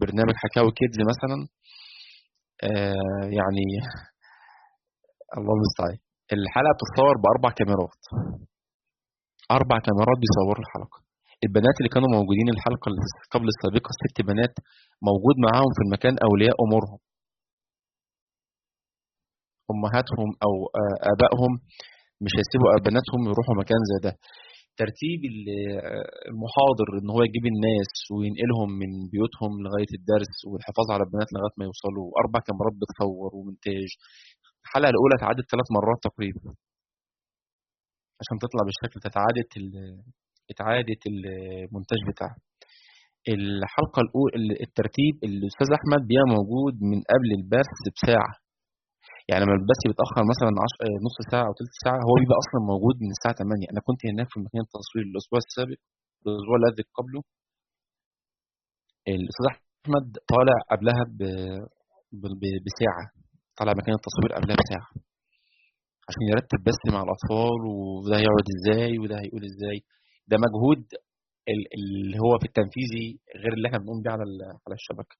برنامج حكاوي كيدز مثلا آه يعني الله المستعان. الحلقة بتتصور بأربع كاميرات. أربع كاميرات بيصوروا الحلقة. البنات اللي كانوا موجودين الحلقة اللي قبل السابقة ست بنات موجود معاهم في المكان أولياء أمورهم. أمهاتهم أو آه، آبائهم مش هيسيبوا بناتهم يروحوا مكان زي ده. ترتيب المحاضر إن هو يجيب الناس وينقلهم من بيوتهم لغاية الدرس والحفاظ على البنات لغاية ما يوصلوا أربع كاميرات بتصور ومونتاج. الحلقة الأولى اتعادت ثلاث مرات تقريبا. عشان تطلع بالشكل تتعادت اتعادت المونتاج بتاعها. الحلقة الاولى الترتيب الأستاذ أحمد بيبقى موجود من قبل البث بساعة. يعني لما البث بيتاخر مثلا آه، نص ساعة أو ثلث ساعة هو بيبقى أصلا موجود من الساعة 8 أنا كنت هناك في مكان التصوير الأسبوع السابق الأسبوع الذي قبله. الأستاذ أحمد طالع قبلها بساعة. طالع مكان التصوير قبلها بساعة. عشان يرتب بس مع الأطفال وده هيقعد إزاي وده هيقول إزاي. ده مجهود اللي هو في التنفيذي غير اللي إحنا بنقوم بيه على على الشبكة.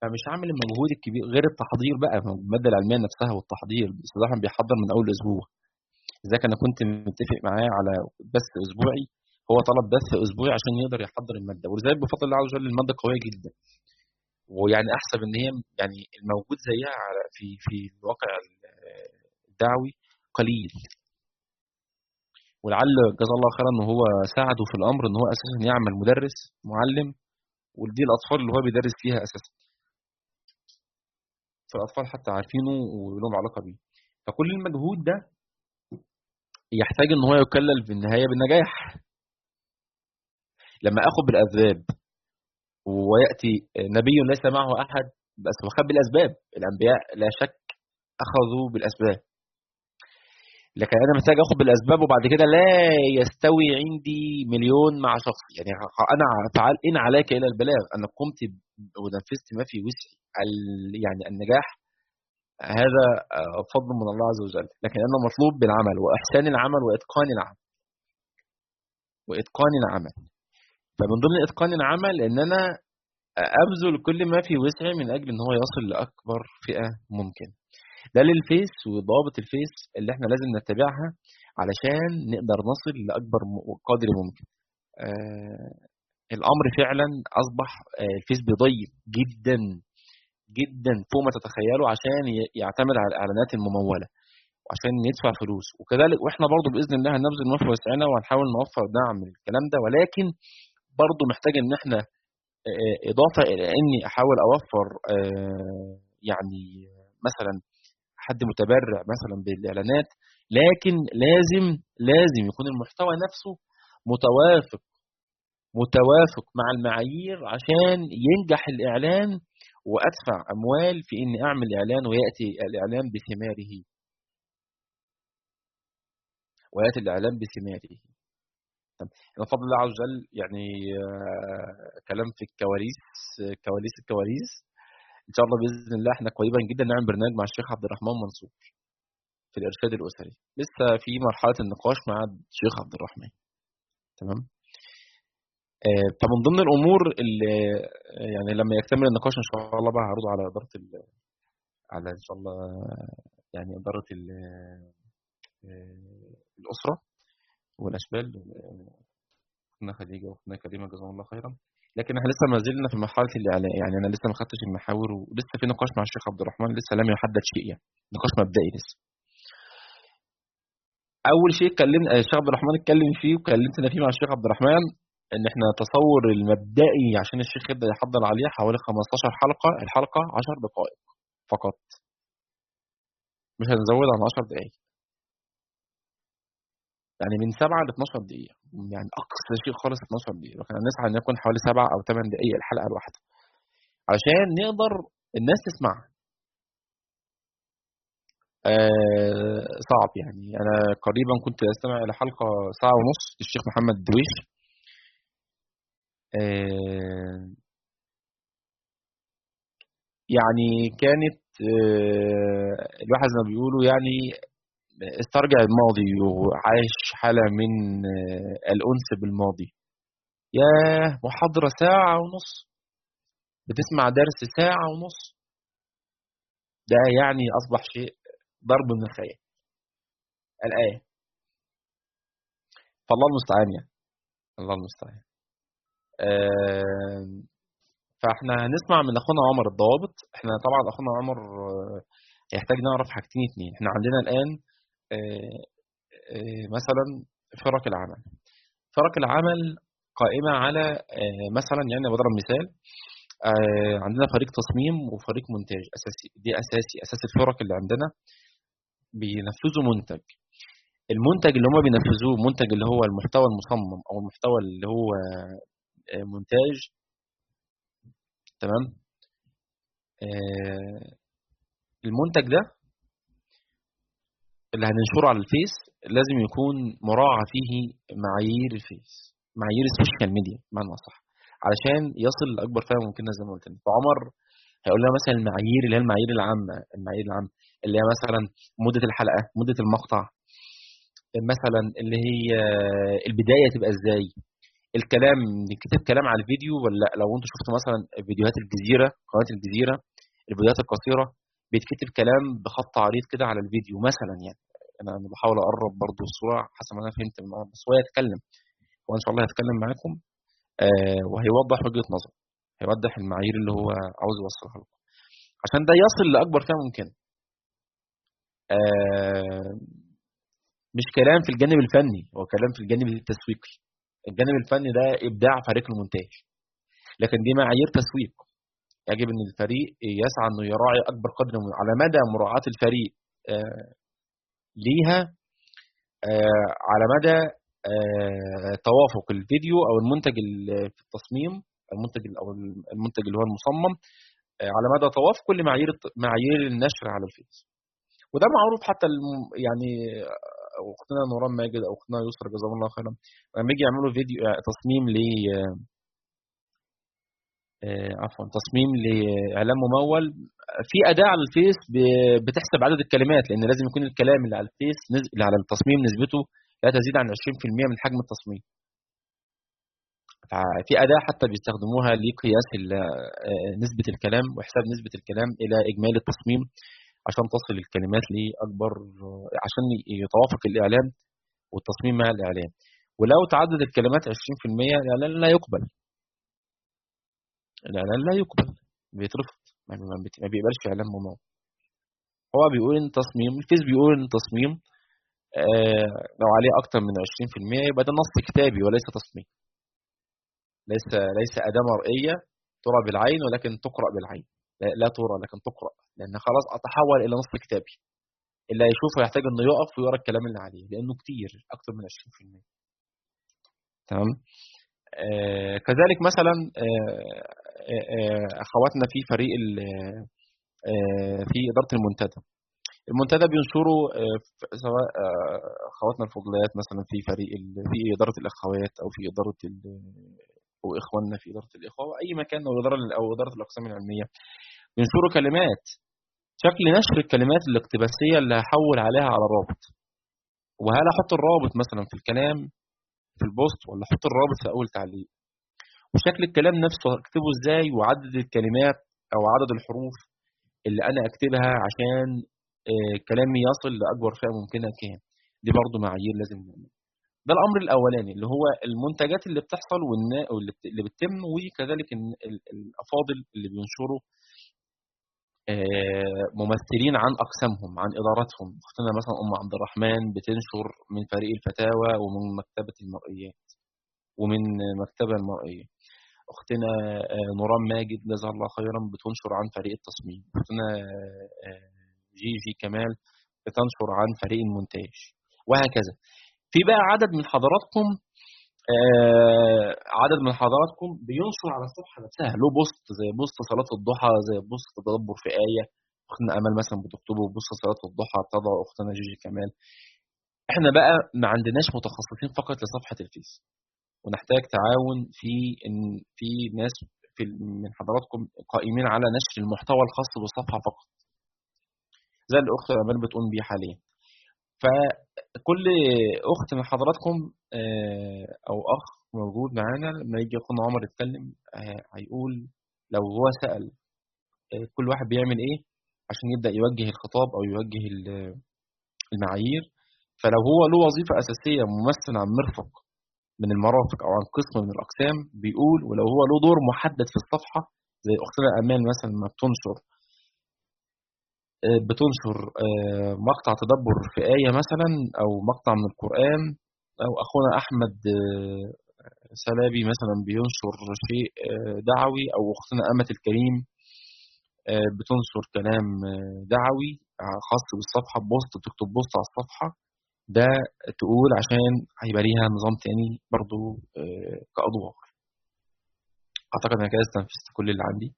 فمش عامل المجهود الكبير غير التحضير بقى المادة العلمية نفسها والتحضير أحمد بيحضر من أول أسبوع. ذاك أنا كنت متفق معاه على بث أسبوعي هو طلب بث أسبوعي عشان يقدر يحضر المادة. ولذلك بفضل الله عز وجل المادة قوية جدا. ويعني أحسب إن هي يعني الموجود زيها في في الواقع الدعوي قليل. ولعل جزاه الله خيرا إن هو ساعده في الأمر إن هو أساسا يعمل مدرس معلم ودي الأطفال اللي هو بيدرس فيها أساسا. فالاطفال حتى عارفينه ولهم علاقة بيه. فكل المجهود ده يحتاج إن هو يكلل في النهاية بالنجاح. لما اخذ بالأسباب ويأتي نبي ليس معه أحد بس هو خد بالأسباب. الأنبياء لا شك أخذوا بالأسباب. لكن أنا محتاج آخد بالأسباب وبعد كده لا يستوي عندي مليون مع شخص. يعني أنا فعل إن عليك إلى البلاغ. أنا قمت ونفذت ما في وسعي يعني النجاح هذا فضل من الله عز وجل. لكن أنا مطلوب بالعمل وإحسان العمل وإتقان العمل. وإتقان العمل. فمن ضمن إتقان العمل إن أنا أبذل كل ما في وسعي من أجل إن هو يصل لأكبر فئة ممكن. ده للفيس وضوابط الفيس اللي إحنا لازم نتبعها علشان نقدر نصل لأكبر قدر ممكن. آه الأمر فعلا أصبح آه الفيس بيضيق جدا جدا فوق ما تتخيلوا عشان يعتمد على الإعلانات الممولة وعشان يدفع فلوس. وكذلك وإحنا برضو بإذن الله هنبذل ما في وسعنا وهنحاول نوفر دعم الكلام ده ولكن برضو محتاج إن إحنا آه، إضافة إلى إني أحاول أوفر آه، يعني مثلا حد متبرع مثلا بالإعلانات لكن لازم لازم يكون المحتوى نفسه متوافق متوافق مع المعايير عشان ينجح الإعلان وأدفع أموال في إني أعمل إعلان ويأتي الإعلان بثماره. ويأتي الإعلان بثماره. بفضل الله عز وجل يعني آه، كلام في الكواليس كواليس الكواليس. إن شاء الله بإذن الله إحنا قريبا جدا نعمل برنامج مع الشيخ عبد الرحمن منصور في الإرشاد الأسري. لسه في مرحلة النقاش مع الشيخ عبد الرحمن. تمام؟ فمن ضمن الأمور اللي يعني لما يكتمل النقاش إن شاء الله بقى هعرضه على إدارة على إن شاء الله يعني إدارة آه، الأسرة والأشبال اختنا خديجة واختنا كريمة جزاهم الله خيرا. لكن إحنا لسه ما زلنا في مرحلة الاعلان يعني أنا لسه ما خدتش المحاور ولسه في نقاش مع الشيخ عبد الرحمن لسه لم يحدد شيء يعني نقاش مبدئي لسه. أول شيء اتكلمنا الشيخ عبد الرحمن اتكلم فيه وكلمتنا فيه مع الشيخ عبد الرحمن. إن إحنا تصور المبدئي عشان الشيخ يبدأ يحضر عليه حوالي 15 حلقة الحلقة 10 دقائق فقط. مش هنزود عن 10 دقائق يعني من 7 ل 12 دقيقة. يعني أقصى شيء خالص 12 دقيقة. لكن نسعى أن يكون حوالي 7 أو 8 دقائق الحلقة الواحدة عشان نقدر الناس تسمعها آه صعب يعني. أنا قريبا كنت أستمع إلى حلقة ساعة ونص للشيخ محمد الدويش آه يعني كانت آه الواحد زي ما بيقولوا يعني استرجع الماضي وعايش حالة من الأنس بالماضي. ياه محاضرة ساعة ونص. بتسمع درس ساعة ونص. ده يعني أصبح شيء ضرب من الخيال. الآية. فالله المستعان يعني. الله المستعان. آه فاحنا هنسمع من أخونا عمر الضوابط إحنا طبعا أخونا عمر يحتاج نعرف حاجتين اتنين. إحنا عندنا الآن آه آه مثلا فرق العمل. فرق العمل قائمة على مثلا يعني بضرب مثال عندنا فريق تصميم وفريق مونتاج أساسي. دي أساسي أساس الفرق اللي عندنا. بينفذوا منتج. المنتج اللي هم بينفذوه منتج اللي هو المحتوى المصمم أو المحتوى اللي هو مونتاج. تمام؟ المنتج ده اللي هننشره على ال Face لازم يكون مراعى فيه معايير ال Face معايير ال social media بمعنى صح علشان يصل لأكبر فئة ممكنة زي ما قلت فعمر هيقول لنا مثلا المعايير اللي هي المعايير العامة المعايير العامه اللي هي مثلا مدة الحلقة مدة المقطع مثلا اللي هي البداية تبقى إزاي؟ الكلام نكتب كلام على الفيديو ولا لو أنتوا شفتوا مثلا فيديوهات الجزيرة قناة الجزيرة الفيديوهات القصيرة بيتكتب كلام بخط عريض كده على الفيديو مثلا يعني. أنا بحاول أقرب برضو الصورة حسب ما أنا فهمت بس هو يتكلم هو إن شاء الله هيتكلم معاكم آه وهيوضح وجهة نظره هيوضح المعايير اللي هو عاوز يوصلها لكم عشان ده يصل لأكبر فئة ممكنة. آه مش كلام في الجانب الفني هو كلام في الجانب التسويقي. الجانب الفني ده إبداع فريق المونتاج. لكن دي معايير تسويق. يجب إن الفريق يسعى إنه يراعي أكبر قدر من على مدى مراعاة الفريق آه ليها آه على مدى آه توافق الفيديو أو المنتج في التصميم المنتج أو المنتج اللي هو المصمم على مدى توافق كل معايير معايير النشر على الفيس وده معروف حتى يعني اختنا نوران ماجد أو اختنا يسرا جزاهم الله خيرا. لما يجي يعملوا فيديو تصميم ل عفوا تصميم لإعلان ممول في أداة على ال Face بتحسب عدد الكلمات لأن لازم يكون الكلام اللي على ال Face اللي على التصميم نسبته لا تزيد عن 20% من حجم التصميم. في أداة حتى بيستخدموها لقياس نسبة الكلام وحساب نسبة الكلام إلى إجمالي التصميم. عشان تصل الكلمات لأكبر عشان يتوافق الاعلان والتصميم مع الاعلان ولو تعدد الكلمات 20% الإعلان لا يقبل. الإعلان لا يقبل. بيترفض. ما بيقبلش اعلان ممول. هو بيقول إن تصميم الفيس بيقول إن تصميم آه لو عليه أكتر من 20% يبقى ده نص كتابي وليس تصميم. ليس ليس أداة مرئية ترى بالعين ولكن تقرأ بالعين. لا ترى لكن تقرأ. لأن خلاص أتحول إلى نص كتابي. اللي هيشوفه يحتاج إنه يقف ويقرا الكلام اللي عليه لأنه كتير أكتر من 20% تمام؟ آه كذلك مثلا آه آه أخواتنا في فريق في إدارة المنتدى. المنتدى بينشروا سواء أخواتنا الفضليات مثلا في فريق في إدارة الأخوات أو في إدارة وإخواننا في إدارة الإخوة وأي مكان أو اداره أو اداره الأقسام العلمية. بينشروا كلمات شكل نشر الكلمات الاقتباسية اللي هحول عليها على رابط وهل أحط الرابط مثلا في الكلام في البوست ولا أحط الرابط في أول تعليق؟ وشكل الكلام نفسه اكتبه إزاي وعدد الكلمات أو عدد الحروف اللي أنا أكتبها عشان كلامي يصل لأكبر فئة ممكنة كام دي برضو معايير لازم نعملها. ده الأمر الأولاني اللي هو المنتجات اللي بتحصل واللي بتتم وكذلك الأفاضل اللي بينشروا ممثلين عن أقسامهم عن إداراتهم. اختنا مثلا أم عبد الرحمن بتنشر من فريق الفتاوى ومن مكتبة المرئيات ومن مكتبة المرئية. أختنا نوران ماجد جزاها الله خيرا بتنشر عن فريق التصميم. أختنا جيجي كمال بتنشر عن فريق المونتاج وهكذا. في بقى عدد من حضراتكم آه عدد من حضراتكم بينشر على الصفحة نفسها. له post زي post صلاة الضحى زي post تدبر في آية اختنا امل مثلا بتكتبه post صلاة الضحى بتضع أختنا جيجي كمال. إحنا بقى ما عندناش متخصصين فقط لصفحة ال Face. ونحتاج تعاون في إن في ناس في من حضراتكم قائمين على نشر المحتوى الخاص بالصفحه فقط. زي الأخت أمال بتقوم بيه حاليا. فكل أخت من حضراتكم أو أخ موجود معانا لما يجي اخونا عمر يتكلم هيقول لو هو سأل آه، كل واحد بيعمل إيه عشان يبدأ يوجه الخطاب أو يوجه ال- المعايير. فلو هو له وظيفة أساسية ممثل عن مرفق من المرافق أو عن قسم من الأقسام بيقول ولو هو له دور محدد في الصفحة زي أختنا أمان مثلا ما بتنشر. آه، بتنشر آه، مقطع تدبر في آية مثلا أو مقطع من القرآن أو أخونا أحمد آه، سلابي مثلا بينشر شيء آه، دعوي أو أختنا أمة الكريم آه، بتنشر كلام آه، دعوي خاص بالصفحة post تكتب post على الصفحة. ده تقول عشان هيبقى ليها نظام تاني برضو آه، كأدوار. أعتقد أنا كده استنفذت كل اللي عندي.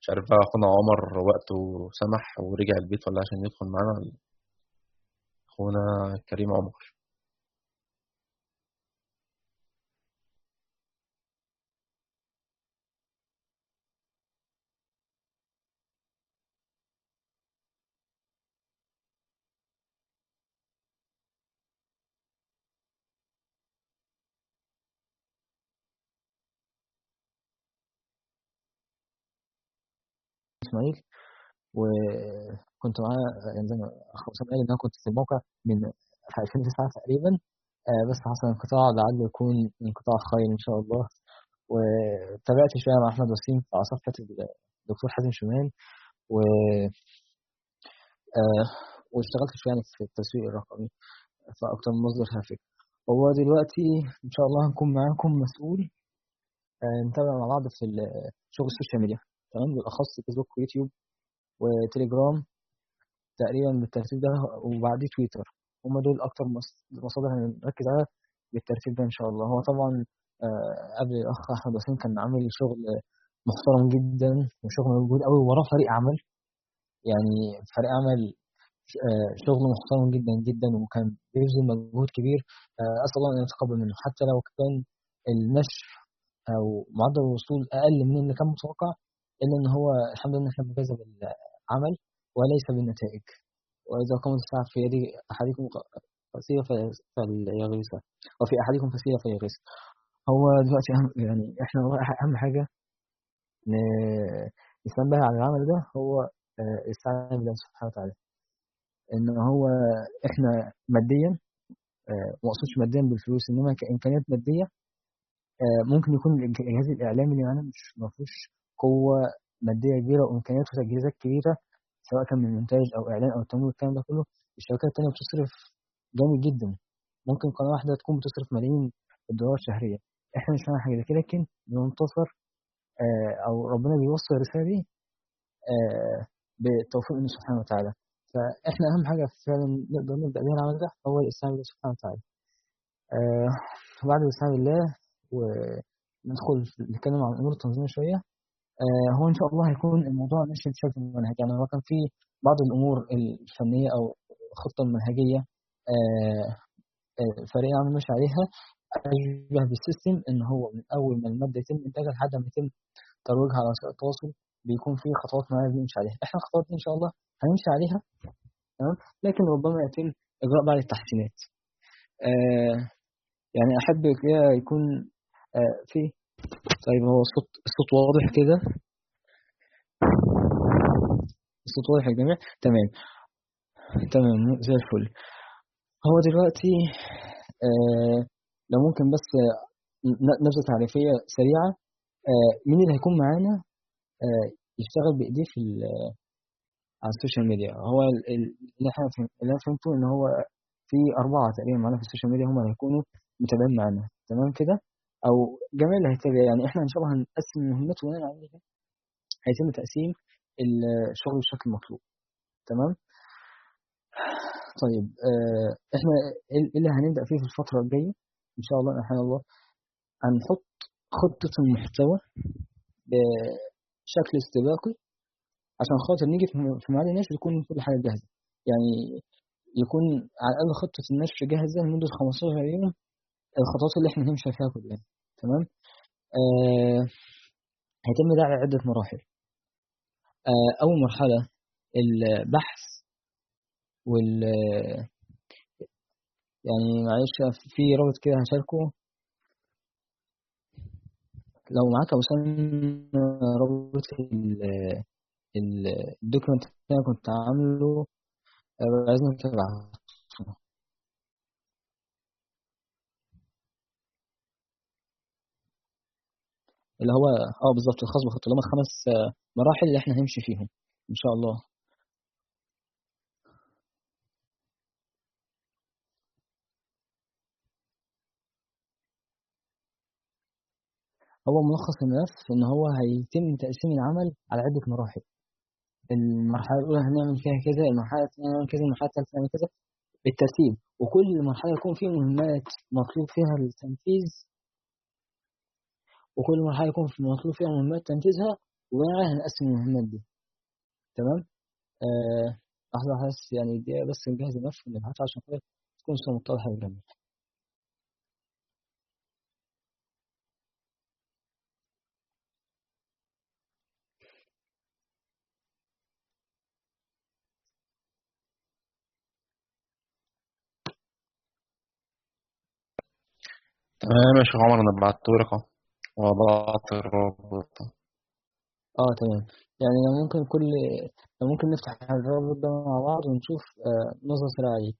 مش عارف بقى أخونا عمر وقته سمح ورجع البيت ولا عشان يدخل معانا؟ أخونا كريم عمر. إسماعيل وكنت معاه يعني زي ما اخ اسامه قال إن أنا كنت في الموقع من في 2009 تقريبا. آه، بس حصل انقطاع لعله يكون انقطاع خير إن شاء الله. وتابعت شوية مع أحمد وسيم على صفحه الدكتور حازم شمال و آه، واشتغلت شوية يعني في التسويق الرقمي فاكتر من مصدر هافك هو دلوقتي إن شاء الله هنكون معاكم مسؤول. آه، نتابع مع بعض في شغل ال social media. تمام؟ بالأخص Facebook و YouTube و Telegram تقريبا بالترتيب ده وبعديه تويتر. هما دول أكتر مص- مصادر هنركز عليها بالترتيب ده إن شاء الله. هو طبعا آه، قبل الأخ أحمد وسيم كان عامل شغل محترم جدا وشغل موجود قوي وراه فريق عمل. يعني فريق عمل آه، شغل محترم جدا جدا وكان بيبذل مجهود كبير. آه، أسأل الله أن يتقبل منه. حتى لو كان النشر أو معدل الوصول أقل من اللي كان متوقع إلا ان هو الحمد لله إحنا بنجازى بالعمل وليس بالنتائج. وإذا قامت الساعة في يد أحدكم فسيله فليغرسها وفي أحدكم فسيله فليغرسها هو دلوقتي أهم يعني إحنا أهم حاجة ن- نستنبه على العمل ده هو آه، الاستعانه بالله سبحانه وتعالى. ان هو إحنا ماديا آه، ما اقصدش ماديا بالفلوس إنما كإمكانيات مادية آه، ممكن يكون الجهاز الإعلامي اللي معانا مش ما فيهوش قوة مادية كبيرة وإمكانيات وتجهيزات كبيرة سواء كان من مونتاج أو إعلان أو تمويل الكلام ده كله الشركات التانية بتصرف جامد جدا. ممكن قناة واحدة تكون بتصرف ملايين الدولار شهريا. إحنا مش حاجة زي كده لكن بننتصر آه، أو ربنا بيوصل الرسالة دي آه، بالتوفيق منه سبحانه وتعالى. فإحنا أهم حاجة فعلا نقدر نبدأ بيها العمل ده هو الاستعانه بالله سبحانه وتعالى. آه، بعد الاستعانه بالله وندخل نتكلم عن أمور التنظيم شوية. آه، هو إن شاء الله هيكون الموضوع ماشي بشكل منهج يعني هو كان في بعض الأمور الفنية أو الخطة المنهجية آه، آه، فريق عمل ماشي عليها. اشبه بالسيستم إن هو من أول ما المادة يتم إنتاجها لحد ما يتم ترويجها على وسائل التواصل بيكون في خطوات معينة بنمشي عليها. إحنا الخطوات دي إن شاء الله هنمشي عليها تمام؟ لكن ربما يتم إجراء بعض التحسينات. آه يعني أحب كده يكون آه في طيب هو الصوت الصوت واضح كده؟ الصوت واضح يا جماعة؟ تمام. تمام زي الفل. هو دلوقتي آه لو ممكن بس آه، ن- نبذة تعريفية سريعة. آه مين اللي هيكون معانا؟ آه يشتغل بإيديه في ال- على ال social media. هو ال- ال- اللي إحنا اللي أنا فهمته إن هو في أربعة تقريبا معانا في ال social media هم اللي هيكونوا متابعين معانا. تمام كده؟ أو جميع اللي هيتابع يعني إحنا إن شاء الله هنقسم المهمات ونعمل عليها هيتم تقسيم الشغل بشكل مطلوب. تمام؟ طيب آه إحنا إيه اللي هنبدأ فيه في الفترة الجاية؟ إن شاء الله سبحان الله هنحط خطة المحتوى بشكل استباقي عشان خاطر نيجي في- ميعاد النشر يكون كل حاجة جاهزة. يعني يكون على الأقل خطة النشر جاهزة لمدة 15 يوم الخطوات اللي إحنا هنمشي فيها كلها. تمام؟ آه هيتم ده على عدة مراحل. آه أول مرحلة البحث وال يعني معلش في رابط كده هشاركه. لو معاك وسام رابط الدوكيمنت اللي أنا كنت عامله عايزني تبعته. اللي هو آه بالظبط الخاص بخط اللي هم الخمس مراحل اللي إحنا هنمشي فيهم إن شاء الله. هو ملخص الملف إن هو هيتم تقسيم العمل على عدة مراحل. المرحلة الأولى هنعمل فيها كذا المرحلة الثانية هنعمل كذا المرحلة الثالثة هنعمل كذا بالترتيب. وكل مرحلة يكون فيه مهمات مطلوب فيها التنفيذ وكل مرحلة يكون في مطلوب فيها مهمات تنفيذها وبناء هنقسم المهمات دي. تمام؟ آه لحظة بس يعني دقيقة بس نجهز الملف ونبعتها عشان خاطر تكون الصورة متضحة وجميلة تمام يا شيخ عمر أنا بعتهولك أهو. وضعت الرابط. آه تمام. يعني ممكن كل ممكن نفتح الرابط ده مع بعض ونشوف آه نظرة سريعة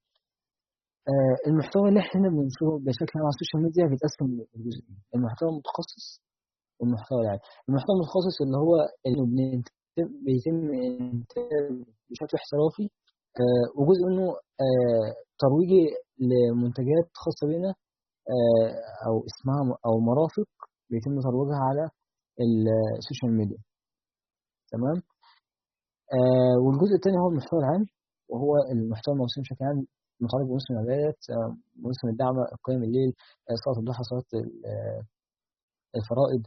آه المحتوى اللي إحنا بنشوفه بشكل عام على السوشيال ميديا بيتقسم لجزئين. المحتوى المتخصص والمحتوى العام. المحتوى المتخصص اللي هو اللي بيتم انتاجه بشكل احترافي آه وجزء منه آه ترويجي لمنتجات خاصة بينا آه أو اسمها أو مرافق بيتم ترويجها على السوشيال ميديا تمام؟ آه والجزء الثاني هو المحتوى العام وهو المحتوى الموسمي بشكل عام متعلق بموسم العبادات آه موسم الدعوة قيام الليل آه صلاة الضحى صلاة الفرائض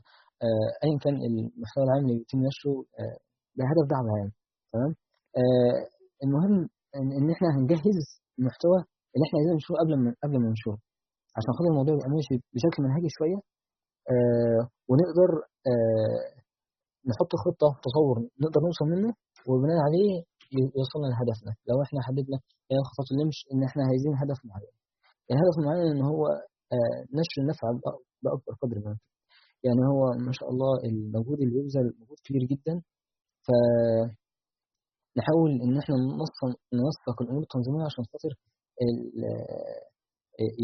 ايا كان المحتوى العام اللي بيتم نشره بهدف دعوة عام. تمام؟ المهم إن إحنا هنجهز المحتوى اللي إحنا عايزين ننشره قبل ما قبل ما ننشره عشان خاطر الموضوع يبقى ماشي بشكل منهجي شوية. ونقدر نحط خطة تصور نقدر نوصل منه وبناء عليه يوصلنا لهدفنا. لو إحنا حددنا يعني خطط اللمش إن إحنا عايزين هدف معين. الهدف المعين إن هو نشر النفع بأكبر قدر ممكن يعني هو ما شاء الله المجهود اللي بيبذل مجهود كبير جدا. ف نحاول إن إحنا ننسق الأمور التنظيميه عشان خاطر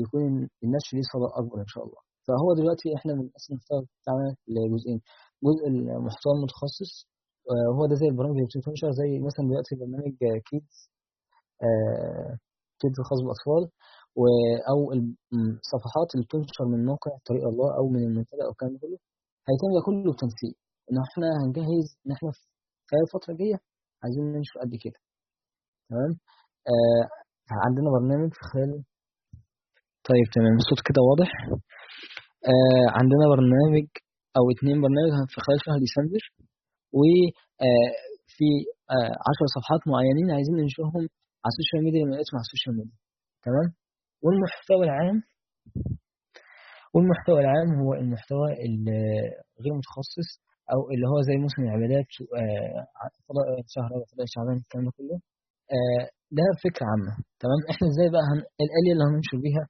يكون النشر ليه صدى أكبر إن شاء الله. فهو دلوقتي إحنا بنقسم المحتوى بتاعنا لجزئين. جزء المحتوى المتخصص وهو ده زي البرامج اللي بتنشر زي مثلا دلوقتي برنامج كيدز كيدز الخاص بالاطفال أو الصفحات اللي بتنشر من موقع طريق الله أو من المنتدى أو الكلام ده كله هيتم ده كله بتنسيق. إن إحنا هنجهز إن إحنا في خلال الفترة الجاية عايزين ننشر قد كده. تمام؟ آه عندنا برنامج في خلال طيب تمام. الصوت كده واضح. آه عندنا برنامج أو اتنين برنامج في خلال شهر ديسمبر وفي آه عشر صفحات معينين عايزين ننشرهم على ال social media لما يقسموا على ال social media. تمام؟ والمحتوى العام والمحتوى العام هو المحتوى الغير متخصص أو اللي هو زي موسم العبادات فضل شهر فضل شعبان الكلام ده كله. ده فكرة عامة. تمام؟ إحنا إزاي بقى هن... الآلية اللي هننشر بيها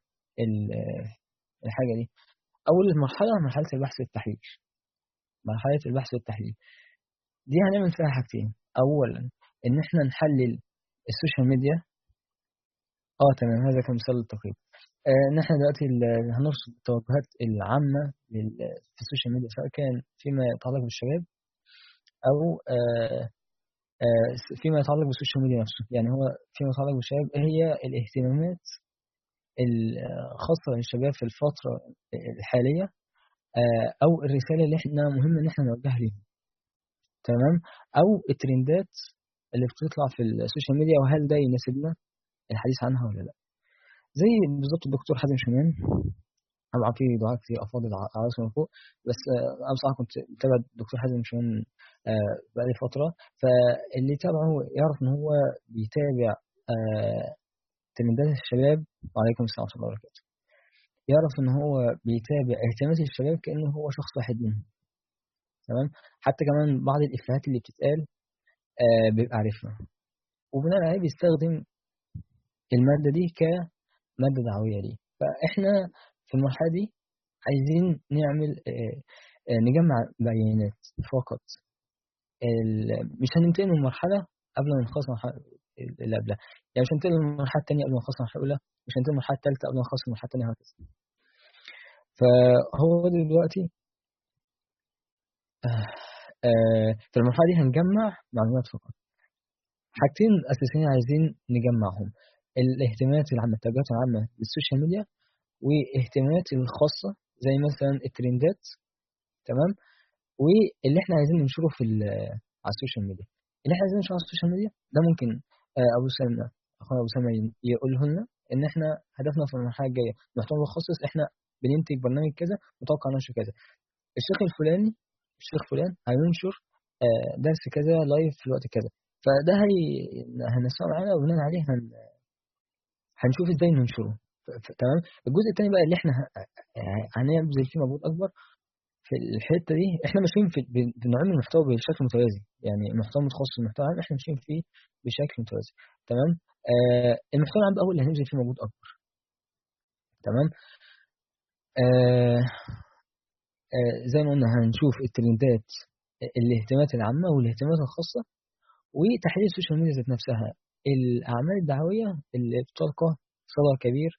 الحاجة دي؟ أول مرحلة مرحلة البحث والتحليل. مرحلة البحث والتحليل. دي هنعمل فيها حاجتين. أولا إن إحنا نحلل ال social media. آه تمام. هذا كمثال للتقييم آه إن إحنا دلوقتي هنرصد التوجهات العامة في ال social media سواء كان فيما يتعلق بالشباب أو آه آه فيما يتعلق بال social media نفسه. يعني هو فيما يتعلق بالشباب هي الاهتمامات الخاصة للشباب في الفترة الحالية أو الرسالة اللي إحنا مهم إن إحنا نوجهها ليهم. تمام؟ أو الترندات اللي بتطلع في ال social media وهل ده يناسبنا؟ الحديث عنها ولا لأ؟ زي بالظبط الدكتور حازم شومان طبعا في دعاة كتير أفاضل راسنا من فوق. بس أنا بصراحة كنت متابع الدكتور حازم شومان بقالي فترة. فاللي يتابعه يعرف إن هو بيتابع ترندات الشباب وعليكم السلام ورحمة الله وبركاته. يعرف إن هو بيتابع اهتمامات الشباب كأنه هو شخص واحد منهم. تمام؟ حتى كمان بعض الإفيهات اللي بتتقال بيبقى عارفها. وبناء عليه بيستخدم المادة دي كمادة دعوية ليه. فإحنا في المرحلة دي عايزين نعمل آه، نجمع بيانات فقط. مش هننتقل من مرحلة قبل ما نخلص المرحلة اللي قبلها يعني مش هننتقل من المرحلة التانية قبل ما نخلص المرحلة الأولى مش هننتقل من المرحلة التالتة قبل ما نخلص المرحلة التانية وهكذا فهو دلوقتي آه، آه، في المرحلة دي هنجمع معلومات فقط. حاجتين أساسيين عايزين نجمعهم. الاهتمامات العامة التوجهات العامة للسوشيال ميديا واهتمامات الخاصة زي مثلا الترندات تمام؟ واللي إحنا عايزين ننشره في على ال social media. اللي إحنا عايزين ننشره على ال social media ده ممكن أبو سلمى أخونا أبو سلمى يقوله لنا إن إحنا هدفنا في المرحله الجايه محتوى متخصص إحنا بننتج برنامج كذا متوقع ننشر كذا. الشيخ الفلاني الشيخ فلان هينشر آه، درس كذا live في الوقت كذا. فده هي هنسمع معانا وبناء عليه هن... هنشوف إزاي ننشره. تمام؟ الجزء الثاني بقى اللي إحنا هنبذل فيه مجهود أكبر في الحتة دي إحنا ماشيين في بن- بنعمل المحتوى بشكل متوازي. يعني محتوى متخصص والمحتوى العام إحنا ماشيين فيه بشكل متوازي. تمام؟ آه المحتوى العام بقى هو اللي هنبذل فيه مجهود أكبر. تمام؟ آه آه زي ما قلنا هنشوف الترندات الاهتمامات العامة والاهتمامات الخاصة وتحليل ال social media ذات نفسها. الأعمال الدعوية اللي بتلقى صدى كبير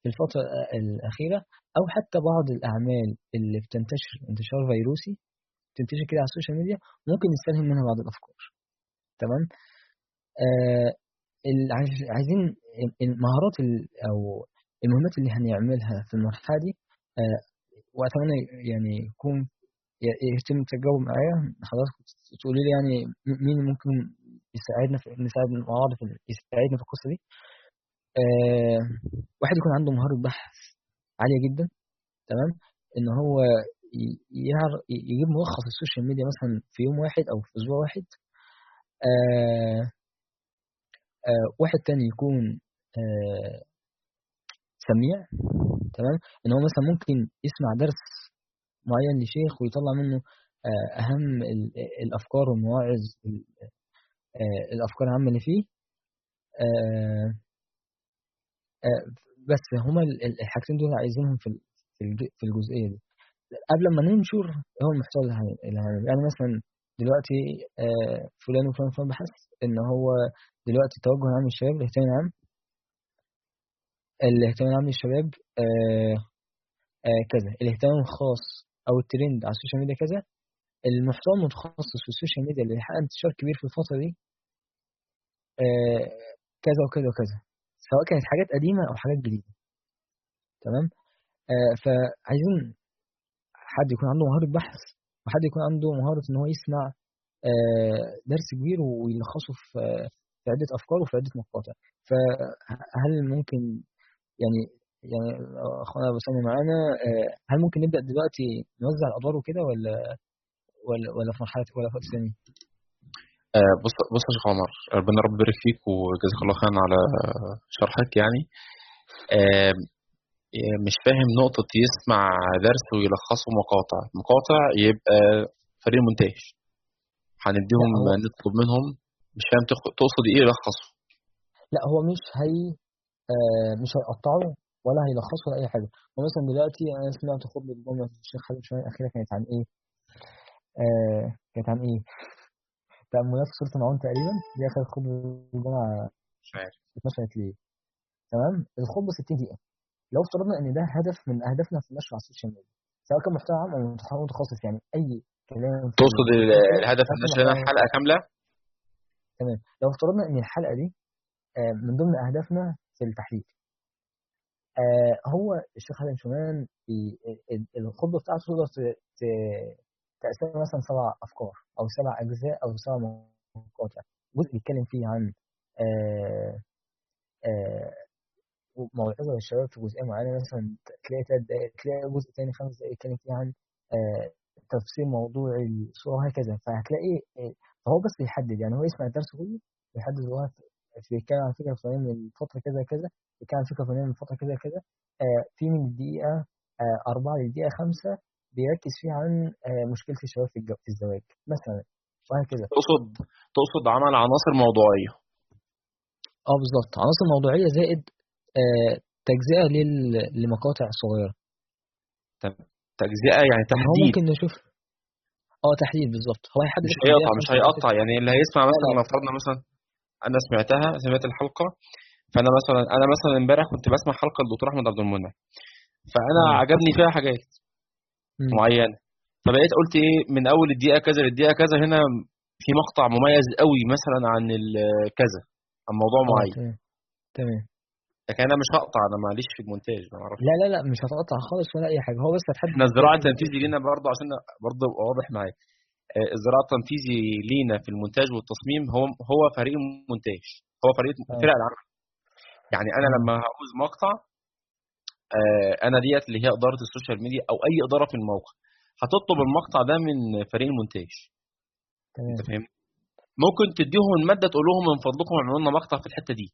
في الفترة الأخيرة أو حتى بعض الأعمال اللي بتنتشر انتشار فيروسي تنتشر كده على ال social media ممكن نستلهم منها بعض الأفكار. تمام؟ آه عايزين ال- المهارات ال- أو المهمات اللي هنعملها في المرحلة دي آه وأتمنى يعني يكون يتم التجاوب معايا. حضرتك تقولي لي يعني مين ممكن يساعدنا في نساعد بعض في يساعدنا في القصة دي؟ آه واحد يكون عنده مهارة بحث عالية جدا تمام؟ إن هو يجيب ملخص السوشيال ميديا مثلا في يوم واحد أو في أسبوع واحد آه آه واحد تاني يكون آه سميع تمام؟ إن هو مثلا ممكن يسمع درس معين لشيخ ويطلع منه أهم ال- الأفكار والمواعظ ال- الأفكار العامة اللي فيه بس هما ال- ال- الحاجتين دول عايزينهم في في الج- في الجزئية دي. قبل ما ننشر هو المحتوى اللي هن- اللي هنعمله يعني مثلا دلوقتي آه، فلان وفلان وفلان بحث إن هو دلوقتي توجه عام للشباب الاهتمام العام. الاهتمام العام للشباب آه، آه، كذا. الاهتمام الخاص أو الترند على ال social media كذا. المحتوى المتخصص في ال social media اللي حقق انتشار كبير في الفترة دي كذا وكذا وكذا. سواء كانت حاجات قديمة أو حاجات جديدة. تمام؟ آه، فعايزين حد يكون عنده مهارة بحث وحد يكون عنده مهارة إن هو يسمع آه، درس كبير ويلخصه في في عدة أفكار وفي عدة مقاطع. فهل ممكن يعني يعني أخونا أبو سامي معانا آه، هل ممكن نبدأ دلوقتي نوزع الأدوار وكده ولا ولا ولا في مرحلة ولا في ثاني؟ آه، بص بص يا شيخ عمر ربنا رب يبارك فيك وجزاك الله خيرا على شرحك يعني. آه، مش فاهم نقطة يسمع درس ويلخصه مقاطع. مقاطع يبقى فريق مونتاج هنديهم نطلب منهم. مش فاهم تقصد إيه يلخصوا لا هو مش هي آه، مش هيقطعه ولا هيلخصه ولا أي حاجة. هو مثلا دلوقتي أنا سمعت خطبة جمعة الشيخ خالد شوية الأخيرة كانت عن إيه؟ آه كانت عن إيه؟ تأملات في سورة الماعون تقريبا. دي آخر خطبة الجمعة. مش عارف. اتنشرت ليه. تمام؟ الخطبة 60 دقيقة. لو افترضنا إن ده هدف من أهدافنا في النشر على ال social media سواء كان محتوى عام أو محتوى متخصص يعني أي كلام تقصد الهدف ده من في نشر لنا محتوى حلقة كاملة؟ تمام. لو افترضنا إن الحلقة دي آه، من ضمن أهدافنا في التحليل. آه، هو الشيخ حسن شومان الخطبه بتاعته تقدر ت- ت- تقسمها مثلا سبع أفكار أو سبع أجزاء أو سبع مقاطع. جزء بيتكلم فيه عن آه، آه، موعظة للشباب في جزئية معينة مثلا تلاقي تلات دقايق تلاقي جزء تاني خمس دقايق يتكلم فيه عن آه، تفسير موضوع الصورة وهكذا. فهتلاقي فهو بس يحدد يعني هو يسمع الدرس كله ويحدد هو بيتكلم عن فكرة فلانية من فترة كذا كذا بيتكلم عن فكرة فلانية من فترة كذا كذا في من الدقيقة آه، أربعة للدقيقة خمسة بيركز فيه عن آه، مشكلة الشباب في في الزواج مثلا وهكذا. تقصد تقصد عمل عناصر موضوعية آه بالظبط عناصر موضوعية زائد آه، تجزئة لل- لمقاطع صغيرة. تجزئة يعني تحديد. ممكن نشوف آه تحديد بالظبط هو هيحدد مش هيقطع مش 25 هيقطع. يعني اللي هيسمع لا مثلا لا لو افترضنا مثلا أنا سمعتها سمعت الحلقة فأنا مثلا أنا مثلا امبارح كنت بسمع حلقة الدكتور أحمد عبد المنعم. فأنا مم. عجبني فيها حاجات. معينه فبقيت قلت إيه من أول الدقيقة كذا للدقيقة كذا هنا في مقطع مميز قوي مثلا عن كذا عن موضوع آه معين. تمام. لكن أنا مش هقطع أنا ماليش في المونتاج ما أعرفش. لا لا لا مش هتقطع خالص ولا أي حاجة. هو بس هتحدد إحنا الذراع التنفيذي لينا برضه عشان برضه ابقى واضح معاك آه، الذراع التنفيذي لينا في المونتاج والتصميم هو هو فريق المونتاج هو فريق آه. فرق العمل. يعني أنا لما هعوز مقطع آه، أنا ديت اللي هي إدارة ال social media أو أي إدارة في الموقع. هتطلب المقطع ده من فريق المونتاج. أنت فاهم ممكن تديهم المادة تقول لهم من فضلكم اعملوا لنا مقطع في الحتة دي.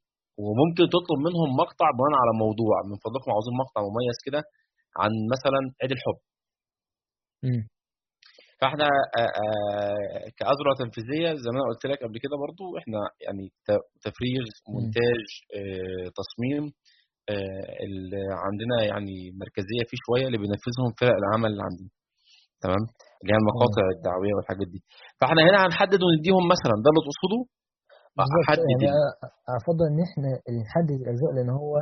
وممكن تطلب منهم مقطع بناء على موضوع. من فضلكم عاوزين مقطع مميز كده عن مثلا عيد الحب. مم. فإحنا آه، آه، كأذرع تنفيذية زي ما أنا قلت لك قبل كده برضو إحنا يعني تفريغ. مونتاج آه، تصميم آه، اللي عندنا يعني مركزية فيه شوية اللي بينفذهم فرق العمل اللي عندنا. تمام؟ اللي هي المقاطع الدعوية والحاجات دي. فاحنا هنا هنحدد ونديهم مثلا ده اللي تقصده؟ احدد يعني ال- أ- أفضل إن إحنا نحدد الاجزاء لأن هو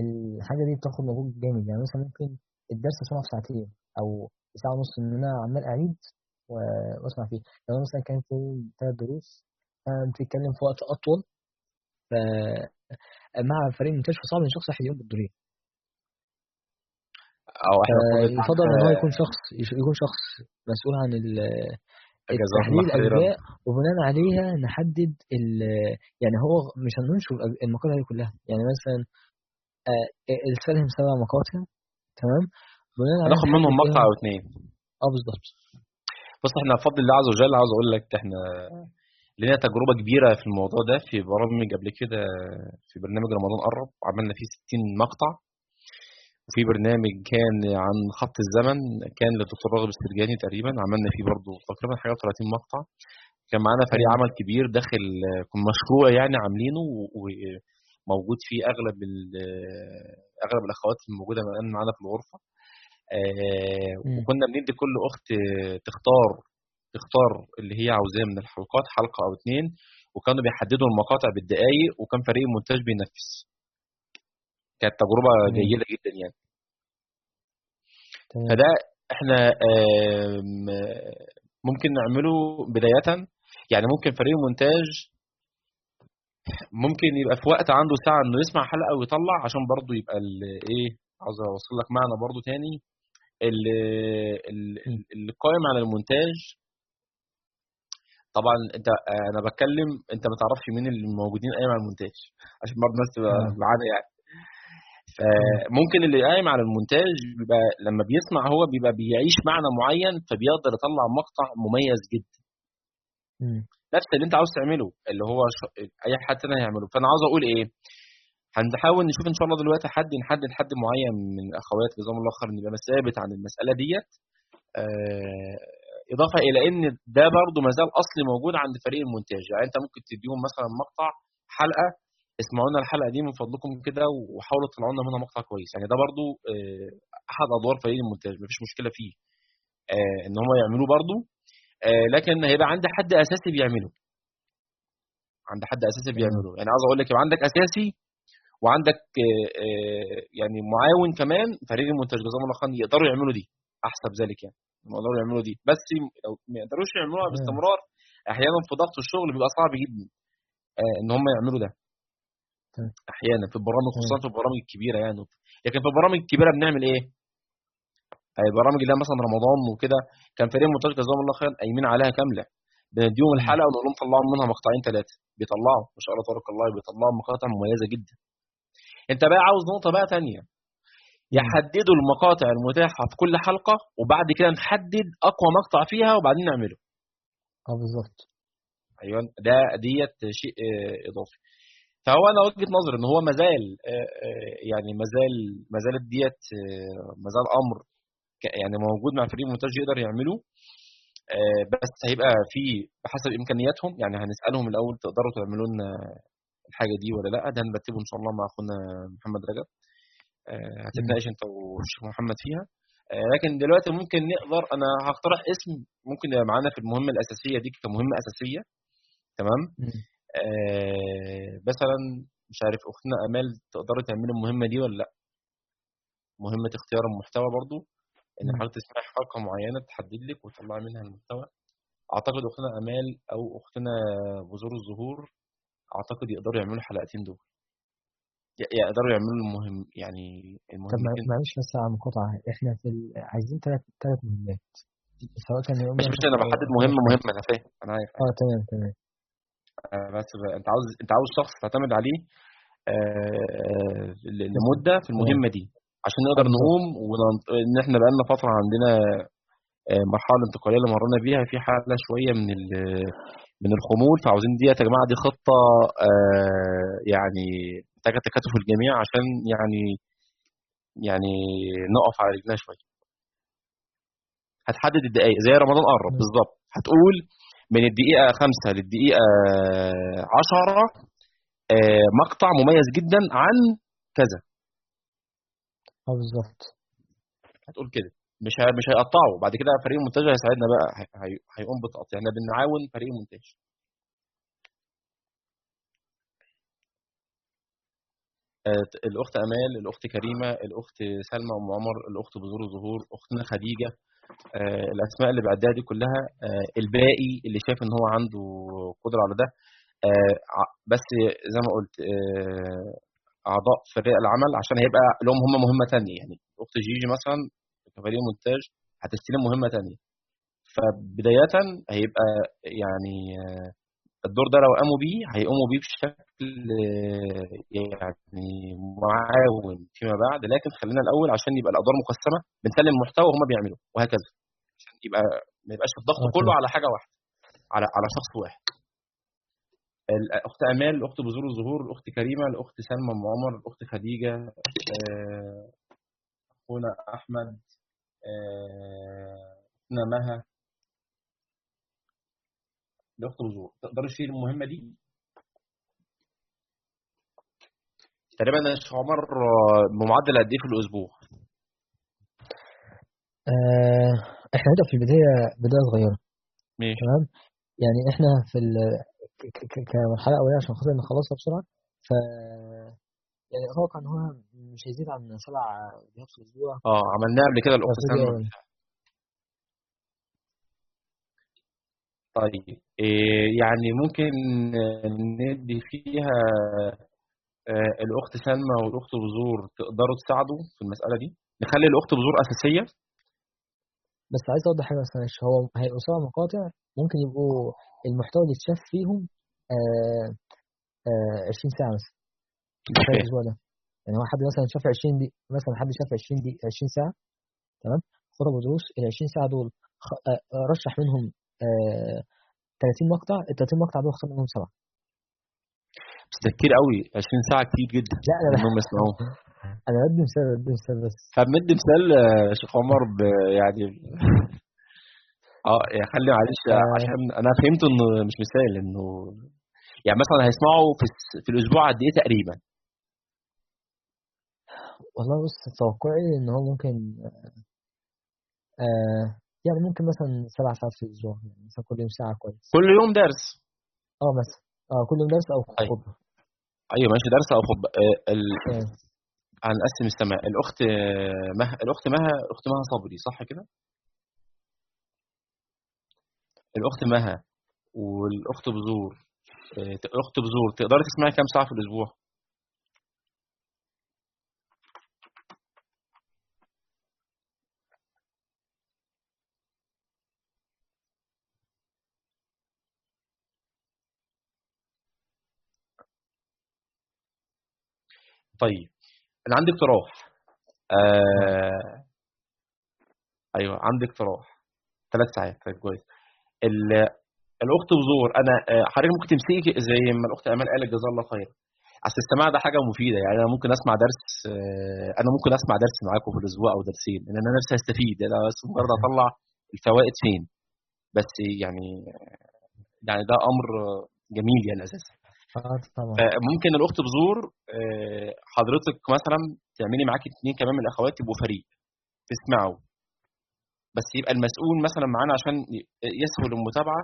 الحاجة دي بتاخد مجهود جامد. يعني مثلا ممكن الدرس اسمعه في ساعتين أو ساعة ونص إن أنا عمال أعيد وأسمع فيه. لو مثلا كان في ثلاث دروس آه، بتتكلم في وقت أطول مع فريق المونتاج فصعب إن شخص واحد يقوم بالدورين أو إحنا المفروض فيفضل إن هو يكون شخص يكون شخص مسؤول عن خيرا الأجزاء وبناء عليها نحدد ال- يعني هو مش هننشر المقاطع دي كلها. يعني مثلا آه، ارسل لهم سبع مقاطع تمام؟ بناء عليها هناخد منهم مقطع أو اتنين. آه بالظبط بص إحنا بفضل الله عز وجل عاوز أقول لك إحنا لنا تجربة كبيرة في الموضوع ده في برامج قبل كده في برنامج رمضان قرب عملنا فيه 60 مقطع. وفي برنامج كان عن خط الزمن كان للدكتور راغب السرجاني تقريبا عملنا فيه برضه تقريبا حاجة 30 مقطع. كان معانا فريق عمل كبير داخل مشروع يعني عاملينه وموجود فيه أغلب أغلب الأخوات الموجودة معانا في الغرفة. آه،. وكنا بندي كل أخت تختار تختار اللي هي عاوزاه من الحلقات حلقة أو اتنين وكانوا بيحددوا المقاطع بالدقائق وكان فريق المونتاج بينفذ. كانت تجربة جيدة جدا يعني. تمام. فده إحنا ممكن نعمله بداية. يعني ممكن فريق المونتاج ممكن يبقى في وقت عنده ساعة إنه يسمع حلقة ويطلع عشان برضه يبقى إيه عاوز أوصل لك معنى برضه تاني. ال- ال- مم. اللي قائم على المونتاج طبعا أنت أنا بتكلم أنت ما تعرفش مين اللي موجودين قايم على المونتاج عشان برضه الناس تبقى آه. معانا يعني. مم. فممكن اللي قايم على المونتاج بيبقى لما بيسمع هو بيبقى بيعيش معنى معين فبيقدر يطلع مقطع مميز جدا. نفس اللي أنت عاوز تعمله اللي هو ش... أي حد تاني هيعمله. فأنا عاوز أقول إيه هنحاول نشوف إن شاء الله دلوقتي حد نحدد حد معين من الاخوات جزاهم الله خير يبقى ثابت عن المسألة ديت. آه، إضافة إلى إن ده برضو مازال أصلي موجود عند فريق المونتاج. يعني أنت ممكن تديهم مثلا مقطع حلقة اسمعوا لنا الحلقة دي من فضلكم كده وحاولوا تطلعوا لنا منها مقطع كويس. يعني ده برضو آه، أحد أدوار فريق المونتاج مفيش مشكلة فيه آه، إن هم يعملوه برضو آه، لكن هيبقى عند حد أساسي بيعمله. عند حد أساسي بيعمله. يعني عاوز أقول لك يبقى عندك أساسي وعندك يعني معاون كمان فريق المونتاج جزاهم الله خير يقدروا يعملوا دي احسب ذلك يعني. يقدروا يعملوا دي. بس لو ما يقدروش يعملوها تمام باستمرار أحيانا في ضغط الشغل بيبقى صعب جدا آه، إن هم يعملوا ده. تمام أحيانا في البرامج تمام خصوصا في البرامج الكبيرة يعني. لكن في البرامج الكبيرة بنعمل إيه؟ آه، البرامج اللي مثلا رمضان وكده كان فريق المونتاج جزاهم الله خير قايمين عليها كاملة. بنديهم. الحلقة ونقول لهم طلعوا منها مقطعين ثلاثة بيطلعوا ما شاء الله تبارك الله بيطلعوا مقاطع مميزة جدا. أنت بقى عاوز نقطة بقى ثانية. يحددوا المقاطع المتاحة في كل حلقة وبعد كده نحدد أقوى مقطع فيها وبعدين نعمله. آه بالظبط. أيوه ده ديت شيء آه، إضافي. فهو أنا وجهة نظري إن هو مازال آه، آه، يعني مازال ما زالت ديت مازال أمر يعني موجود مع فريق المونتاج يقدر يعمله. بس هيبقى في بحسب إمكانياتهم يعني هنسألهم الأول تقدروا تعملوا لنا الحاجة دي ولا لأ. ده هنرتبه إن شاء الله مع أخونا محمد رجب. آه،. هتتناقش انت والشيخ محمد فيها آه، لكن دلوقتي ممكن نقدر أنا هقترح اسم ممكن يبقى معانا في المهمة الأساسية دي كمهمه أساسية تمام. آه مثلا مش عارف أختنا آمال تقدري تعملي المهمة دي ولا لأ مهمة اختيار المحتوى برضو ان. حضرتك تسمعي حلقه معينة تحدد لك وتطلعي منها المحتوى أعتقد أختنا آمال أو أختنا بذور الزهور أعتقد يقدروا يعملوا الحلقتين دول ي- يقدروا يعملوا المهم يعني طب مع- المهمتين معلش بس على مقاطعة إحنا في ال... عايزين ثلاث ثلاث مهمات. سواء كان يوم مش مش أنا بحدد اتنين. مهمة أنا فاهم أنا عارف آه تمام تمام. آه، بس أنت عاوز أنت عاوز شخص تعتمد عليه آه، ل- لمدة في تمام. المهمة دي عشان نقدر نقوم ونن- إن إحنا بقالنا فترة عندنا آه، مرحلة الانتقاليه اللي مرينا بيها في حالة شوية من ال- من الخمول فعاوزين دي يا جماعة دي خطة آه، يعني محتاجة تكاتف الجميع عشان يعني يعني نقف على رجلنا شوية. هتحدد الدقائق زي رمضان قرب. بالظبط. هتقول من الدقيقة 5 للدقيقة 10 آه، مقطع مميز جدا عن كذا. آه بالظبط. هتقول كده. مش مش هيقطعوا. بعد كده فريق المونتاج هيساعدنا بقى. هي- هي- هيقوم بتقطيع. إحنا بنعاون فريق المونتاج الأخت أمال الأخت كريمة الأخت سلمى أم عمر الأخت بذور الزهور أختنا خديجة آه، الأسماء اللي بعدها دي كلها آه، الباقي اللي شايف إن هو عنده قدرة على ده آه، بس زي ما قلت آه، أعضاء فريق العمل عشان هيبقى لهم هم مهمة تانية. يعني اخت جيجي مثلا كفريق مونتاج هتستلم مهمة تانية. فبداية هيبقى يعني آه، الدور ده لو قاموا بيه هيقوموا بيه بشكل آه، يعني معاون فيما بعد لكن خلينا الأول عشان يبقى الأدوار مقسمة بنسلم المحتوى وهم بيعملوا وهكذا. عشان يبقى ما يبقاش الضغط آه كله على حاجة واحدة على على شخص واحد. الاخت أمال الاخت بذور الزهور الاخت كريمة الأخت سلمى أم عمر الأخت خديجة آه، أخونا أحمد آه، اختنا مها. الأخت بذور تقدروا تشيل المهمة دي؟ تقريبا عمر بمعدل قد إيه في الأسبوع؟ آه إحنا هنبدأ في البداية بداية صغيرة. ماشي. تمام؟ يعني إحنا في ال... ك- ك- ك- كمرحلة أولية عشان خاطر نخلصها بسرعة. ف يعني أتوقع إن هو مش هيزيد عن سبع فيديوهات في الأسبوع. آه عملناها قبل كده سلمى طيب إيه يعني ممكن ندي فيها الأخت سلمى والأخت بذور تقدروا تساعدوا في المسألة دي؟ نخلي الأخت بذور أساسية؟ بس عايز أوضح حاجة بس هو هيبقوا سبع مقاطع ممكن يبقوا المحتوى اللي اتشاف فيهم آه آه 20 ساعة مثلا. فاهم الأسبوع ده. يعني هو حد مثلا شاف 20 دي مثلا حد شاف 20 دي 20 ساعة تمام؟ خطب ودروس ال 20 ساعة دول. آه آه، رشح منهم آه 30 مقطع ال 30 مقطع دول اختار منهم سبعة. بس ده كتير قوي. 20 ساعة كتير جدا. لا لا لا. إنهم يسمعوه. أنا بدي مثال بدي مثال بس. طب ندي مثال آه، يا شيخ عمر يعني آه يعني خلي معلش آه. عشان أنا فهمت إنه مش مثال إنه يعني مثلا هيسمعوا في في الأسبوع قد إيه تقريبا؟ والله بص توقعي إن هو ممكن آه يعني ممكن مثلا سبع ساعات في الأسبوع يعني مثلا كل يوم ساعة كويس كل يوم درس؟ آه مثلا. آه كل يوم درس أو خطبة أيوه ماشي. درس أو خطبة. آه، ال-. هنقسم السماء الأخت مها الأخت مها الأخت مها صبري صح كده؟ الأخت مها والأخت بذور آه، الأخت بذور تقدري تسمعي كام ساعة في الأسبوع؟ طيب أنا عندي اقتراح. آه... أيوه عندي اقتراح. ثلاث ساعات. طيب كويس. ال- الأخت بذور أنا آه، حضرتك ممكن تمسكي زي ما الأخت أمال قالت جزاها الله خير. أصل السماع ده حاجة مفيدة. يعني أنا ممكن أسمع درس آه، أنا ممكن أسمع درس معاكم في الأسبوع أو درسين لأن أنا نفسي أستفيد. أنا بس مجرد أطلع الفوائد فين؟ بس يعني يعني ده أمر جميل يعني أساسا. طبعا. آه، ممكن الأخت بذور آه، حضرتك مثلا تعملي معاكي اتنين كمان من الأخوات يبقوا فريق تسمعوا. بس يبقى المسؤول مثلا معانا عشان يسهل المتابعة.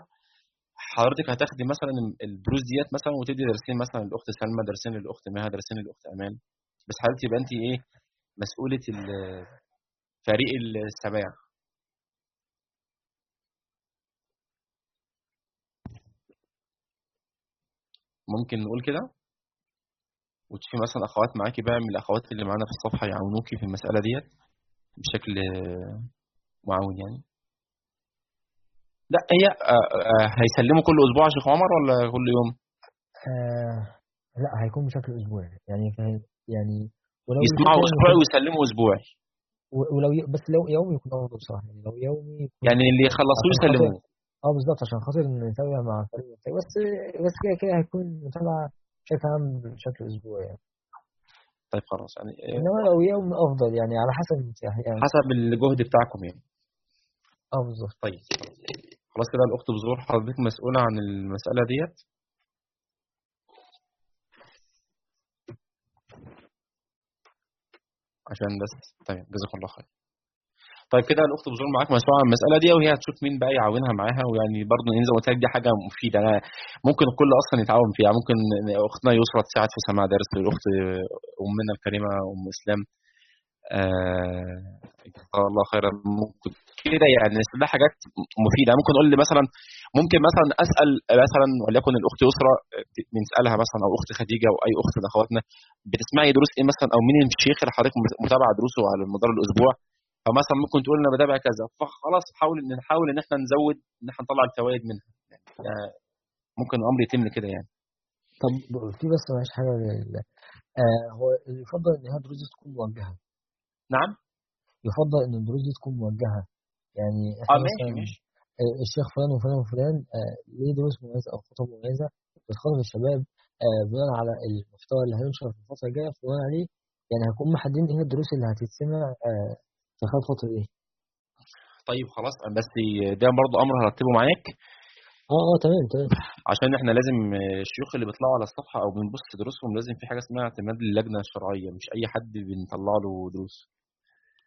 حضرتك هتاخدي مثلا الدروس ديت مثلا وتدي درسين مثلا الاخت سلمى درسين للأخت مها درسين للأخت أمان. بس حضرتك يبقى انت إيه مسؤولة فريق السماع ممكن نقول كده؟ وتشوفي مثلا أخوات معاكي بقى من الأخوات اللي معانا في الصفحة يعاونوكي في المسألة ديت بشكل معاون يعني؟ لا هي آه، آه، هيسلموا كل أسبوع يا شيخ عمر ولا كل يوم؟ آه لا هيكون بشكل أسبوعي. يعني يعني ولو يسمعوا أسبوعي ويسلموا أسبوعي. ولو ي... بس لو يومي يكون أفضل بصراحة. يعني لو يومي يكون يعني اللي يخلصوه يسلموه. آه بالظبط عشان خاطر نتابع مع فريق المحتوى. بس بس كده كده هيكون متابعة بشكل عام بشكل أسبوعي يعني. طيب خلاص يعني آه، إنما لو يوم أفضل يعني على حسب المتاح يعني حسب الجهد بتاعكم يعني. آه بالظبط. طيب خلاص كده الأخت بذور حضرتك مسؤولة عن المسألة ديت. عشان بس تمام جزاكم الله خير. طيب كده الأخت بذور معاك مسؤوله عن المسألة دي وهي هتشوف مين بقى يعاونها معاها ويعني برضه إن زي ما قلت لك دي حاجة مفيدة. أنا ممكن الكل أصلا يتعاون فيها. ممكن أختنا يسرى تساعد في سماع درس الاخت أمنا الكريمة أم إسلام. آه، الله خيرا. ممكن كده يعني. ده حاجات مفيدة. ممكن نقول لي مثلا ممكن مثلا أسأل مثلا وليكن الأخت يسرى بنسألها مثلا أو أخت خديجة أو أي أخت من اخواتنا بتسمعي دروس إيه مثلا؟ أو مين الشيخ اللي حضرتك متابعه دروسه على مدار الأسبوع؟ فمثلا ممكن تقول أنا بتابع كذا فخلاص حاول ان نحاول إن إحنا نزود إن إحنا نطلع الفوائد منها. يعني ممكن الامر يتم كده يعني. طب في بس معلش حاجة آه هو يفضل إن هي الدروس دي تكون موجهة؟ نعم. يفضل إن الدروس دي تكون موجهة؟ يعني آه إحنا ماشي مثلا ماشي. آه، الشيخ فلان وفلان وفلان آه ليه دروس مميزة أو خطب مميزة؟ بتخاطب الشباب آه بناء على المحتوى اللي هينشر في الفترة الجاية بناء عليه يعني هنكون محددين إيه الدروس اللي هتتسمع آه خلال الفترة دي. طيب خلاص بس ده برضه أمر هرتبه معاك. آه آه تمام تمام. عشان إحنا لازم الشيوخ اللي بيطلعوا على الصفحة أو بنبص في دروسهم لازم في حاجة اسمها اعتماد للجنة الشرعية مش أي حد بنطلع له دروس.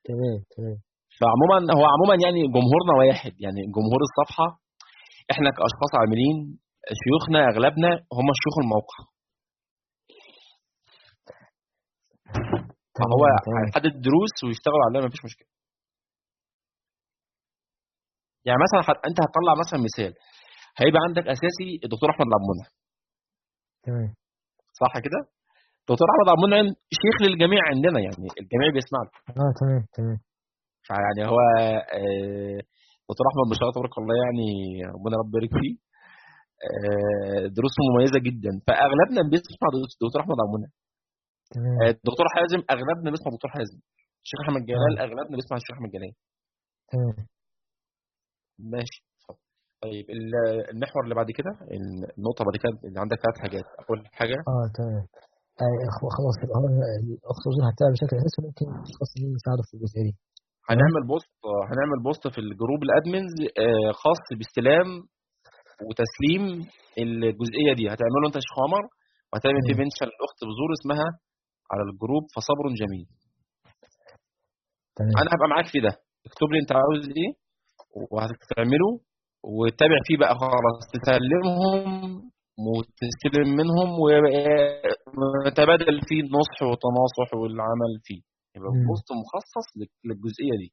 تمام تمام. فعموما هو عموما يعني جمهورنا واحد يعني جمهور الصفحة إحنا كأشخاص عاملين شيوخنا أغلبنا هم شيوخ الموقع. تمام هيحدد دروس ويشتغل عليها مفيش مشكلة. يعني مثلا حت... أنت هتطلع مثلا مثال. هيبقى عندك أساسي الدكتور أحمد عبد المنعم تمام. صح كده؟ دكتور أحمد عبد المنعم شيخ للجميع عندنا يعني الجميع بيسمع له آه تمام تمام. فيعني هو آه، دكتور أحمد ما شاء الله تبارك الله يعني ربنا رب يبارك فيه. آه، دروسه مميزة جدا. فأغلبنا بيسمع دروس دكتور أحمد عبد المنعم تمام. آه، الدكتور حازم أغلبنا بيسمع دكتور حازم. الشيخ أحمد جلال آه. أغلبنا بيسمع الشيخ أحمد جلال. تمام. ماشي. طيب ال- المحور اللي بعد كده النقطة بعد كده اللي عندك ثلاث حاجات. أول حاجة؟ آه تمام. آه خلاص الأخت بذور هتتابع بشكل أساسي ممكن الأشخاص اللي يساعدوا في الجزئية دي. هنعمل post هنعمل post في ال group ال admins آه، خاص باستلام وتسليم الجزئية دي. هتعمله أنت يا شيخ عمر وهتعمل فيه تمام. mention الاخت بذور اسمها على ال group فصبر جميل. تمام. أنا هبقى معاك في ده. اكتب لي أنت عاوز إيه وهتعمله وتتابع فيه بقى خلاص. تسلمهم وتستلم منهم ونتبادل فيه النصح والتناصح والعمل فيه. يبقى. بوست مخصص لل- للجزئية دي.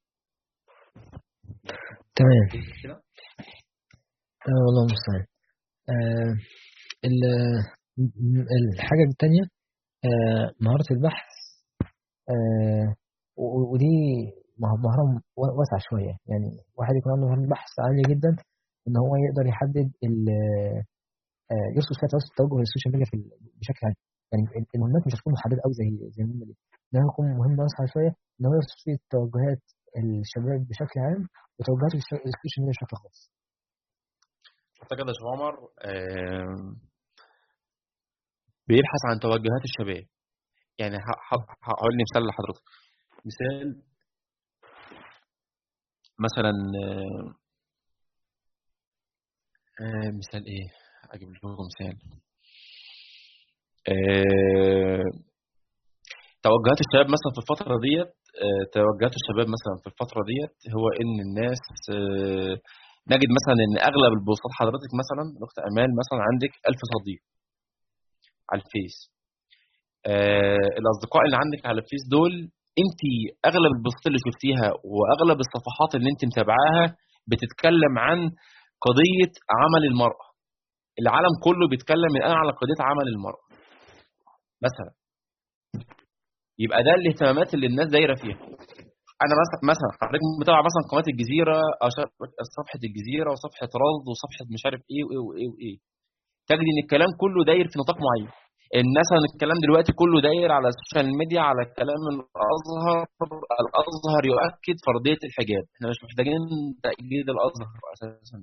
تمام. آه والله المستعان آه ال- م- الحاجة التانية؟ آه مهارة البحث آه ودي مه- مهارة واسعة شوية. يعني واحد يكون عنده مهارة بحث عالية جدا إن هو يقدر يحدد ال- آه يرصد فيها توجه ال social media بشكل عام يعني ال- المهمات مش هتكون محددة أوي زي زي المهمة دي. إنها هتكون مهمة واسعة شوية إن هو يرصد فيه توجهات الشباب بشكل عام وتوجهات ال social media بشكل خاص. أعتقد يا شيخ عمر بيبحث عن توجهات الشباب. يعني هقول مثال لحضرتك. مثال مثلا آه، مثال إيه؟ أجيب لكم مثال. آه، توجهات الشباب مثلا في الفترة ديت آه، توجهات الشباب مثلا في الفترة ديت هو إن الناس آه، نجد مثلا إن أغلب البوستات حضرتك مثلا الاخت أمال مثلا عندك 1000 صديق. على الفيس. آه، الأصدقاء اللي عندك على الفيس دول أنت أغلب البوستات اللي شفتيها وأغلب الصفحات اللي أنت متابعاها بتتكلم عن قضية عمل المرأة. العالم كله بيتكلم الان على قضية عمل المرأة. مثلا. يبقى ده الاهتمامات اللي الناس دايرة فيها. أنا مثلا مثلا حضرتك متابع مثلا قناة الجزيرة أو صفحة الجزيرة وصفحة رصد وصفحة مش عارف إيه وإيه وإيه وإيه. تجد إن الكلام كله داير في نطاق معين. مثلا الكلام دلوقتي كله داير على ال social media على الكلام الأزهر الأزهر يؤكد فرضية الحجاب. إحنا مش محتاجين تأكيد الأزهر أساسا.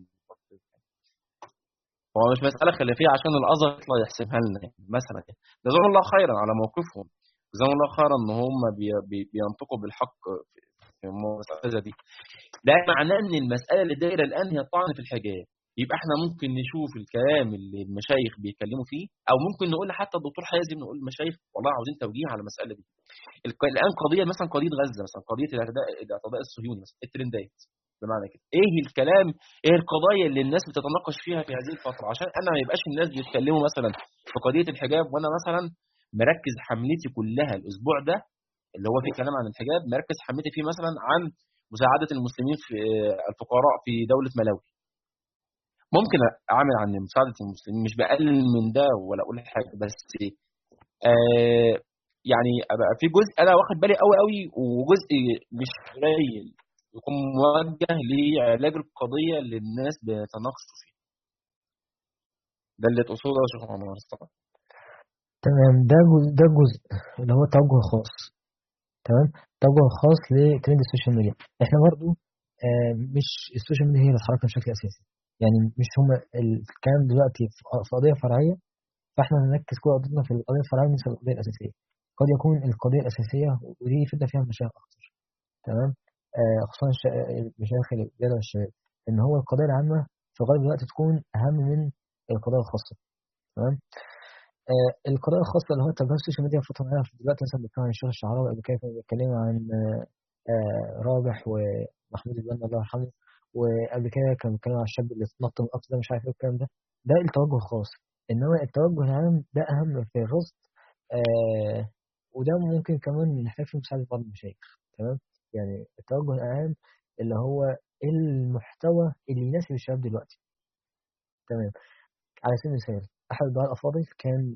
هو مش مسألة خلافية عشان الأزهر يطلع يحسبها لنا مثلا جزاهم الله خيرا على موقفهم. جزاهم الله خيرا إن هم بي- بي- بينطقوا بالحق في المساله دي. ده معناه إن المسألة اللي دايرة الآن هي الطعن في الحجاب. يبقى إحنا ممكن نشوف الكلام اللي المشايخ بيتكلموا فيه أو ممكن نقول حتى الدكتور حازم نقول المشايخ والله عاوزين توجيه على المسألة دي. الآن قضية مثلا قضية غزة مثلا قضية الاعتداء الصهيوني مثلا الترندات بمعنى كده. إيه الكلام إيه القضايا اللي الناس بتتناقش فيها في هذه الفترة؟ عشان أنا ما يبقاش الناس بيتكلموا مثلا في قضية الحجاب وأنا مثلا مركز حملتي كلها الأسبوع ده اللي هو فيه كلام عن الحجاب مركز حملتي فيه مثلا عن مساعدة المسلمين في الفقراء في دولة ملاوي. ممكن أعمل عن مساعدة المسلمين مش بقلل من ده ولا أقول حاجة بس آه يعني أبقى في جزء أنا واخد بالي قوي قوي وجزء مش قليل يكون موجه لعلاج القضية اللي الناس بيتناقشوا فيها. ده اللي تقصده يا شيخ عمر تمام. ده جزء ده جزء اللي هو توجه خاص. تمام؟ توجه خاص ل trend ال social media. إحنا برضو آه مش ال social media هي اللي اتحركنا بشكل أساسي. يعني مش هما الكلام دلوقتي في قضية فرعية فإحنا هنركز كل قضيتنا في القضية الفرعية مش القضية الأساسية. قد يكون القضية الأساسية ودي فدنا فيها المشايخ أكتر. تمام؟ آه خصوصا المشايخ اللي بيدعوا الشباب. إن هو القضية العامة في غالب الوقت تكون أهم من القضايا الخاصة. تمام؟ آه القضايا الخاصة اللي هو تبع السوشيال ميديا الأخيرة دلوقتي مثلا بيتكلم عن الشيخ الشعراوي قبل كده كانوا بيتكلموا عن آه آه رابح ومحمود البنا الله يرحمه. وقبل كده كانوا بيتكلموا عن الشاب اللي اتنط من القطر ده مش عارف إيه الكلام ده. ده التوجه الخاص إنما التوجه العام ده أهم في الرصد آه وده ممكن كمان نحتاج فيه مساعدة بعض المشايخ. تمام؟ يعني التوجه العام اللي هو المحتوى اللي يناسب الشباب دلوقتي. تمام؟ على سبيل المثال احد الدعاة الأفاضل كان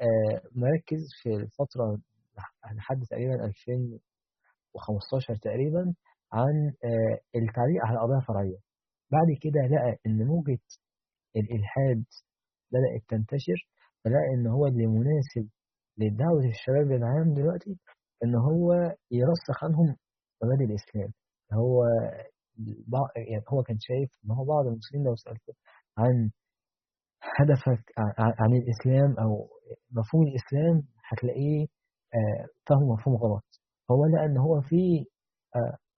آه مركز في الفترة لح- لحد تقريبا 2015 تقريبا عن آه التعليق على قضايا فرعية بعد كده لقى إن موجة الإلحاد بدأت تنتشر فلقى إن هو اللي مناسب لدعوة الشباب العام دلوقتي إن هو يرسخ عنهم مبادئ الإسلام. هو يعني هو كان شايف إن هو بعض المسلمين لو سألته عن هدفك عن الإسلام أو مفهوم الإسلام هتلاقيه آه، فهم مفهوم غلط. هو لقى إن هو في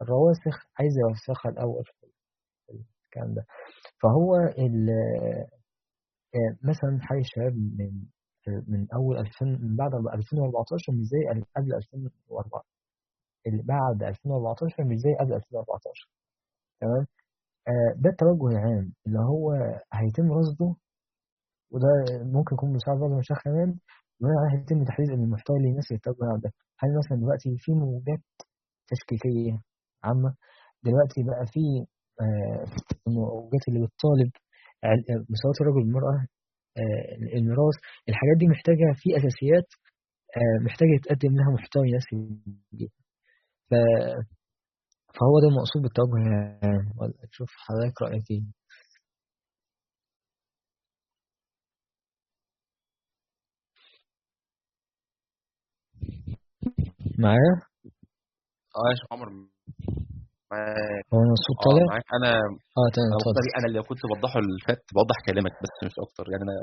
آه، رواسخ عايز يوسخها الأول في الكلام ده. فهو آه، مثلا حي الشباب من من أول 2000 من بعد 2014 مش زي قبل 2004 اللي بعد 2014 مش زي قبل 2014 تمام؟ آه، ده التوجه العام اللي هو هيتم رصده وده ممكن يكون مساعد بعض المشايخ كمان بناء عليه هيتم تحديد المحتوى اللي يناسب التوجه ده. هل مثلا دلوقتي في موجات تشكيكية؟ عامة. دلوقتي بقى في آه، الموجات اللي بتطالب مساواة الرجل والمرأة آه، الميراث الحاجات دي محتاجة في أساسيات آه، محتاجة يتقدم لها محتوى يناسب ف- فهو ده المقصود بالتوجه ولا تشوف حضرتك رأيك إيه. معايا؟ آه يا عمر معاك. هو أنا الصوت طالع؟ معاك. أنا آه تمام أنا اتفضل. مقتنع أنا اللي كنت بوضحه اللي فات بوضح كلامك بس مش أكتر. يعني أنا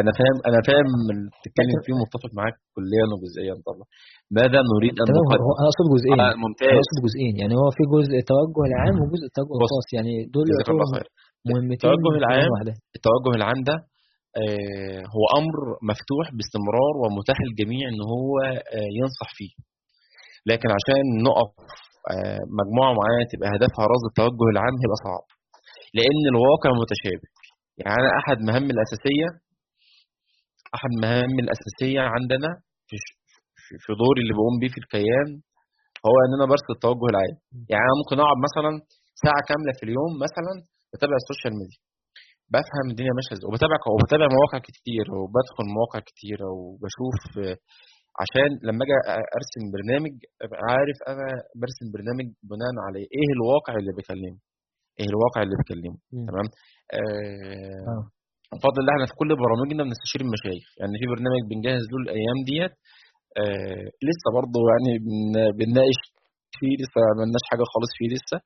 أنا فاهم أنا فاهم اللي بتتكلم فيه متفق معاك كليا وجزئيا طبعا. ماذا نريد أن نقدم هو أنا أقصد جزئين. أنا ممتاز. أقصد جزئين. يعني هو في جزء التوجه العام وجزء التوجه الخاص يعني دول مهمتين التوجه العام التوجه العام ده آه، هو أمر مفتوح باستمرار ومتاح للجميع إن هو آه، ينصح فيه. لكن عشان نقف آه، مجموعة معينة تبقى هدفها رصد التوجه العام هيبقى صعب. لأن الواقع متشابه. يعني أنا أحد مهام الأساسية أحد مهام الأساسية عندنا في في- دوري اللي بقوم بيه في الكيان هو إن أنا برصد التوجه العام. يعني أنا ممكن أقعد مثلا ساعة كاملة في اليوم مثلا بتابع ال social media. بفهم الدنيا ماشية إزاي وبتابع وبتابع مواقع كتير وبدخل مواقع كتيرة وبشوف آه، عشان لما أجي أرسم برنامج أبقى عارف أنا برسم برنامج بناء على إيه الواقع اللي بكلمه إيه الواقع اللي بكلمه مم. تمام؟ آه آه. بفضل الله إحنا في كل برامجنا بنستشير المشايخ. يعني في برنامج بنجهز له الأيام ديت آه لسه برضه يعني بن- بنناقش فيه لسه ما عملناش حاجة خالص فيه لسه.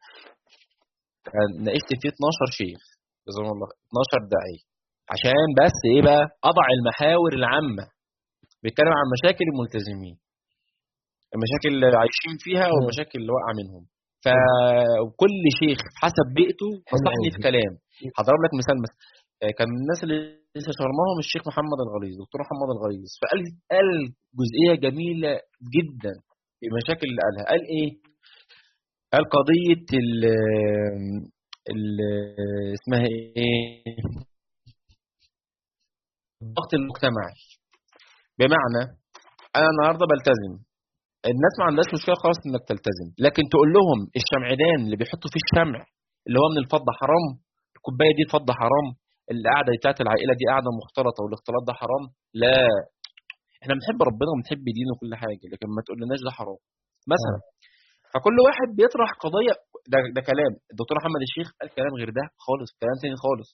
آه، ناقشت فيه 12 شيخ. جزاهم الله 12 داعية. عشان بس إيه بقى؟ أضع المحاور العامة. بيتكلم عن مشاكل الملتزمين. المشاكل اللي عايشين فيها. والمشاكل اللي واقعة منهم. فكل شيخ حسب بيئته حلو نصحني في كلام. هضرب لك مثال مثلا. آه، كان من الناس اللي استشرناهم الشيخ محمد الغليظ دكتور محمد الغليظ. فقال قال جزئية جميلة جدا في المشاكل اللي قالها. قال إيه؟ قال قضية ال ال اسمها إيه؟ الضغط المجتمعي بمعنى أنا النهارده بلتزم. الناس ما عندهاش مشكلة خالص إنك تلتزم. لكن تقول لهم الشمعدان اللي بيحطوا فيه الشمع اللي هو من الفضة حرام الكوباية دي فضة حرام القعدة بتاعت العائلة دي قعدة مختلطة والاختلاط ده حرام لا. إحنا بنحب ربنا وبنحب دينه وكل حاجة لكن ما تقولناش ده حرام. مثلا فكل واحد بيطرح قضية ده, ده كلام. الدكتور محمد الشيخ قال كلام غير ده خالص كلام تاني خالص.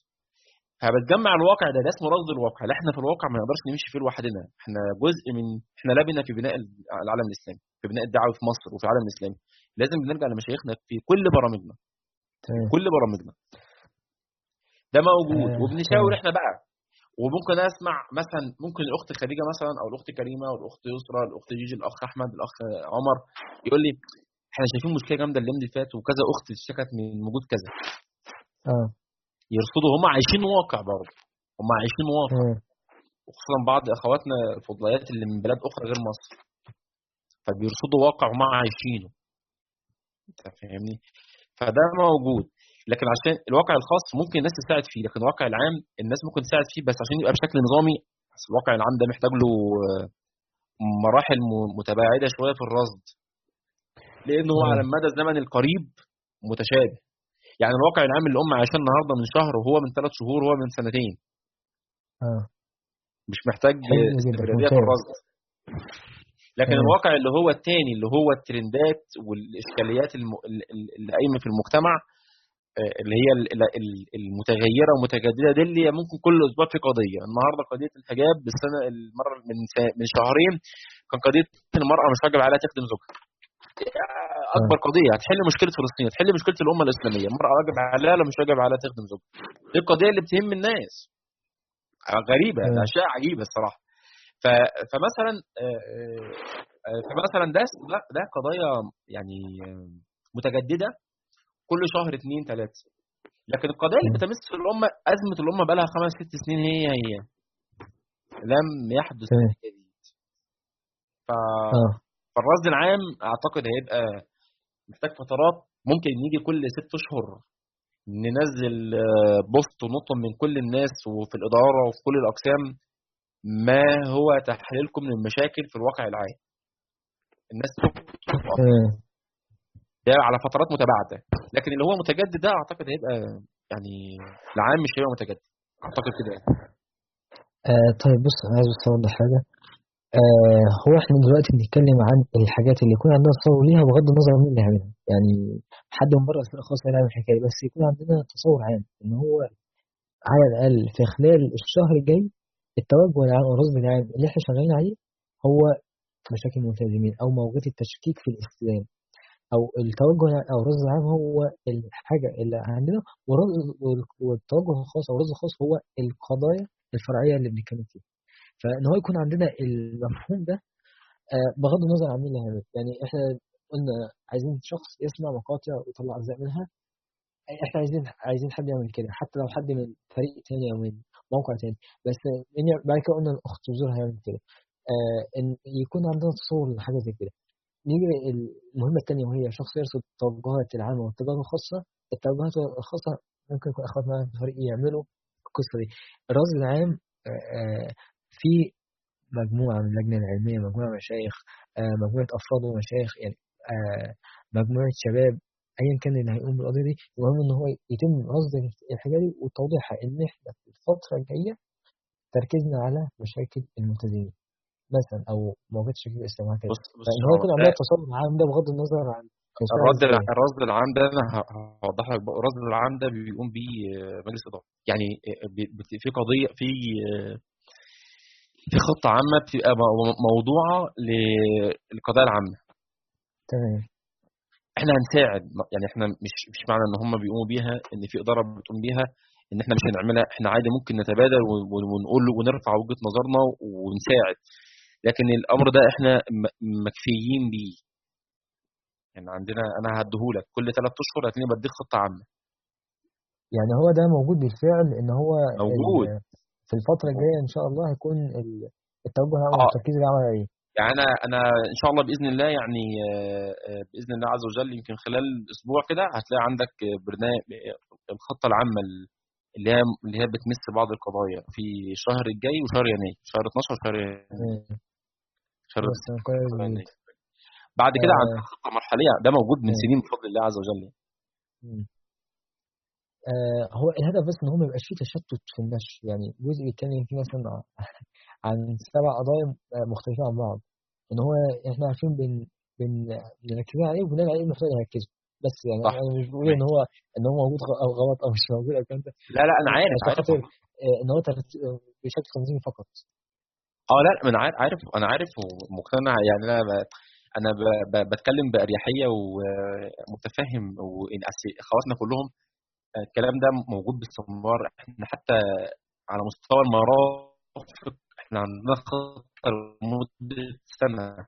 فبتجمع الواقع ده ده اسمه رصد الواقع. لا إحنا في الواقع ما نقدرش نمشي فيه لوحدنا. إحنا جزء من إحنا لبنه في بناء العالم الإسلامي في بناء الدعوة في مصر وفي العالم الإسلامي. لازم بنرجع لمشايخنا في كل برامجنا. تمام. كل برامجنا. ده موجود. آه، وبنشاور. إحنا بقى. وممكن أسمع مثلا ممكن الأخت خديجة مثلا أو الأخت كريمة أو الأخت يسرا الأخت جيجي الأخ أحمد الأخ عمر يقول لي إحنا شايفين مشكلة جامدة اليوم اللي فات وكذا أخت اشتكت من وجود كذا. آه. يرصدوا هم عايشين واقع برضه. هم عايشين واقع. وخصوصا بعض إخواتنا الفضليات اللي من بلاد أخرى غير مصر. فبيرصدوا واقع هم عايشينه أنت فاهمني؟ فده موجود. لكن عشان الواقع الخاص ممكن الناس تساعد فيه لكن الواقع العام الناس ممكن تساعد فيه بس عشان يبقى بشكل نظامي. بس الواقع العام ده محتاج له آه، مراحل متباعدة شوية في الرصد. لأنه هو. على المدى الزمني القريب متشابه. يعني الواقع العام اللي الام عايشاه النهارده من شهر وهو من ثلاث شهور وهو من سنتين. آه. مش محتاج استمرارية في الرصد. لكن تمام. الواقع اللي هو الثاني اللي هو الترندات والإشكاليات اللي قايمه في المجتمع آه، اللي هي ال- ال- ال- المتغيرة ومتجددة دي اللي ممكن كل أسبوع في قضية. النهارده قضية الحجاب السنة المرة من من شهرين كان قضية المرأة مش واجب عليها تخدم زوجها. أكبر قضية هتحل مشكلة فلسطين هتحل مشكلة الأمة الإسلامية. المراه واجب عليها ولا مش واجب عليها تخدم زوجها. دي القضية اللي بتهم الناس. غريبة. اشياء عجيبه الصراحة. ف... فمثلا آه، آه، آه، فمثلا ده ده ده قضايا يعني آه، متجددة. كل شهر اثنين ثلاثة لكن القضايا اللي. بتمس الأمة أزمة الأمة بقى لها خمس ست سنين هي هي. لم يحدث تمام. جديد ف... فالرصد العام أعتقد هيبقى محتاج فترات. ممكن يجي كل ست أشهر ننزل آه، بوست ونطلب من كل الناس وفي الإدارة وفي كل الأقسام ما هو تحليلكم للمشاكل في الواقع العام. الناس تمام ده على فترات متباعدة. لكن اللي هو متجدد ده أعتقد هيبقى يعني العام مش هيبقى متجدد. أعتقد كده يعني. آه طيب بص أنا عايز اوضح حاجة آه هو إحنا دلوقتي بنتكلم عن الحاجات اللي يكون عندنا تصور ليها بغض النظر عن مين اللي عاملها يعني حد من بره الفرقه خاصة يعمل الحكاية بس يكون عندنا تصور عام إن هو على الأقل في خلال الشهر الجاي التوجه العام أو العام اللي إحنا شغالين عليه هو مشاكل الملتزمين أو موجات التشكيك في الالتزام أو التوجه أو الرصد العام هو الحاجة اللي عندنا والتوجه الخاص أو الرصد الخاص هو القضايا الفرعية اللي بنتكلم فيها. فإن هو يكون عندنا المفهوم ده آه، بغض النظر عن مين اللي هيعمل يعني إحنا قلنا عايزين شخص يسمع مقاطع ويطلع أجزاء منها. إحنا عايزين عايزين حد يعمل كده حتى لو حد من فريق تاني أو من موقع تاني. بس إن- بعد كده قلنا الأخت زور هيعمل كده. آه إن يكون عندنا تصور لحاجة زي كده. نيجي المهمة التانية وهي شخص يرصد التوجهات العامة والتجارب الخاصة. التوجهات الخاصة ممكن يكون معانا في الفريق يعملوا القصة دي. الرصد العام آه، في مجموعة من اللجنة العلمية مجموعة مشايخ آه، مجموعة أفراد ومشايخ يعني آه، مجموعة شباب أيا كان اللي هيقوم بالقضية دي المهم إن هو يتم رصد الحاجة دي وتوضيحها إن إحنا في الفترة الجاية تركيزنا على مشاكل الملتزمين مثلا أو مواجهة شكل بص بص فإن هو يكون هو عندنا تصور عام ده بغض النظر عن الرصد الرصد العام ده أنا هوضح لك الرصد العام ده بيقوم بيه مجلس اداره يعني آه، في قضية في في خطة عامة بتبقى مو- موضوعة للقضايا العامة. تمام. إحنا هنساعد يعني إحنا مش مش معنى ان هم بيقوموا بيها ان في إدارة بتقوم بيها ان إحنا مش هنعملها. إحنا عادي ممكن نتبادل ون- ون- ونقول ونرفع وجهة نظرنا ونساعد. لكن الأمر ده إحنا مكفيين بيه. يعني عندنا أنا هديهولك. كل ثلاث أشهر هتلاقيني بديك خطة عامة. يعني هو ده موجود بالفعل إن هو موجود. في الفترة الجاية إن شاء الله هيكون ال- التوجه العام آه. والتركيز العام على إيه يعني أنا أنا إن شاء الله بإذن الله يعني آه، آه، بإذن الله عز وجل يمكن خلال أسبوع كده هتلاقي عندك برنامج الخطة العامة اللي هي اللي هي بتمس بعض القضايا في الشهر الجاي وشهر يناير شهر 12 وشهر يناير. شهر شهر يناير. بعد كده آه، عندنا خطة مرحلية ده موجود من. سنين بفضل الله عز وجل. مم. آه، هو الهدف بس إن هو ما يبقاش فيه تشتت في النشر. يعني جزء بيتكلم فيه مثلا عن سبع قضايا آه، مختلفين عن بعض. إن هو إحنا عارفين بن بن بنركز عليه وبناء عليه المفروض نركزه بس يعني صح. أنا مش بقول إن هو إن هو موجود أو غلط أو مش موجود. أو الكلام ده لا لا أنا عارف خاطر آه، إن هو بشكل تنظيمي فقط. آه لا أنا عارف أنا عارف ومقتنع. يعني أنا ب- أنا ب- ب- بتكلم بأريحية ومتفهم. وإن أصل إخواتنا كلهم الكلام ده موجود باستمرار. إحنا حتى على مستوى المرافق إحنا عندنا خطه لمدة سنة.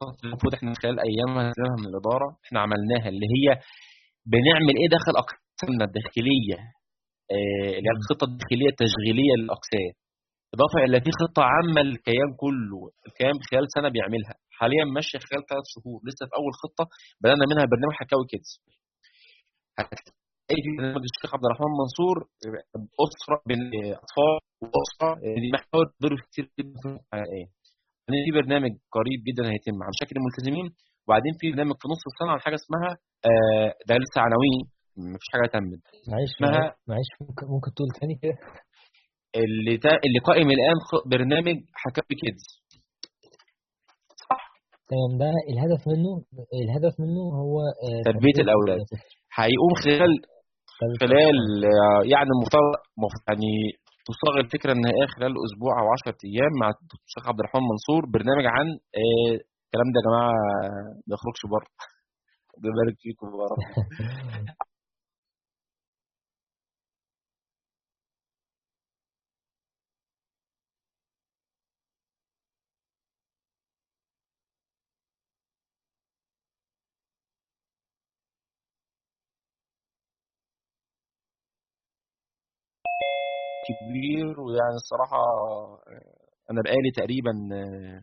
خطه المفروض إحنا خلال أيام هنزلها من الإدارة إحنا عملناها اللي هي بنعمل إيه داخل أقسامنا الداخلية آه، اللي هي. الخطة الداخلية التشغيلية للأقسام. اضافه إلى في خطة عامة للكيان كله الكيان خلال سنة بيعملها. حاليا ماشية خلال ثلاث شهور. لسه في أول خطة بدانا منها برنامج حكاوي كيدز. هتلاقي في برنامج الشيخ عبد الرحمن منصور اسره بين أطفال وأسرة دي محاور دور كتير جدا في الحقيقة يعني في برنامج قريب جدا هيتم عن شكل الملتزمين وبعدين في برنامج في نص السنة عن حاجة اسمها آه، ده لسه عناوين مفيش حاجة تمت معلش اسمها معلش ممكن ممكن تقول تاني؟ كده اللي تا... اللي قائم الآن برنامج حكاوي كيدز. تمام ده الهدف منه الهدف منه هو آه، تربية الأولاد. هيقوم خلال خلال يعني مفترض مف- يعني تصاغ الفكرة النهائيه خلال أسبوع أو 10 أيام مع الشيخ عبد الرحمن منصور برنامج عن آه، الكلام ده يا جماعة ما يخرجش بره. ربنا يبارك فيكم كبير ويعني الصراحة آه، أنا بقالي تقريبا آه،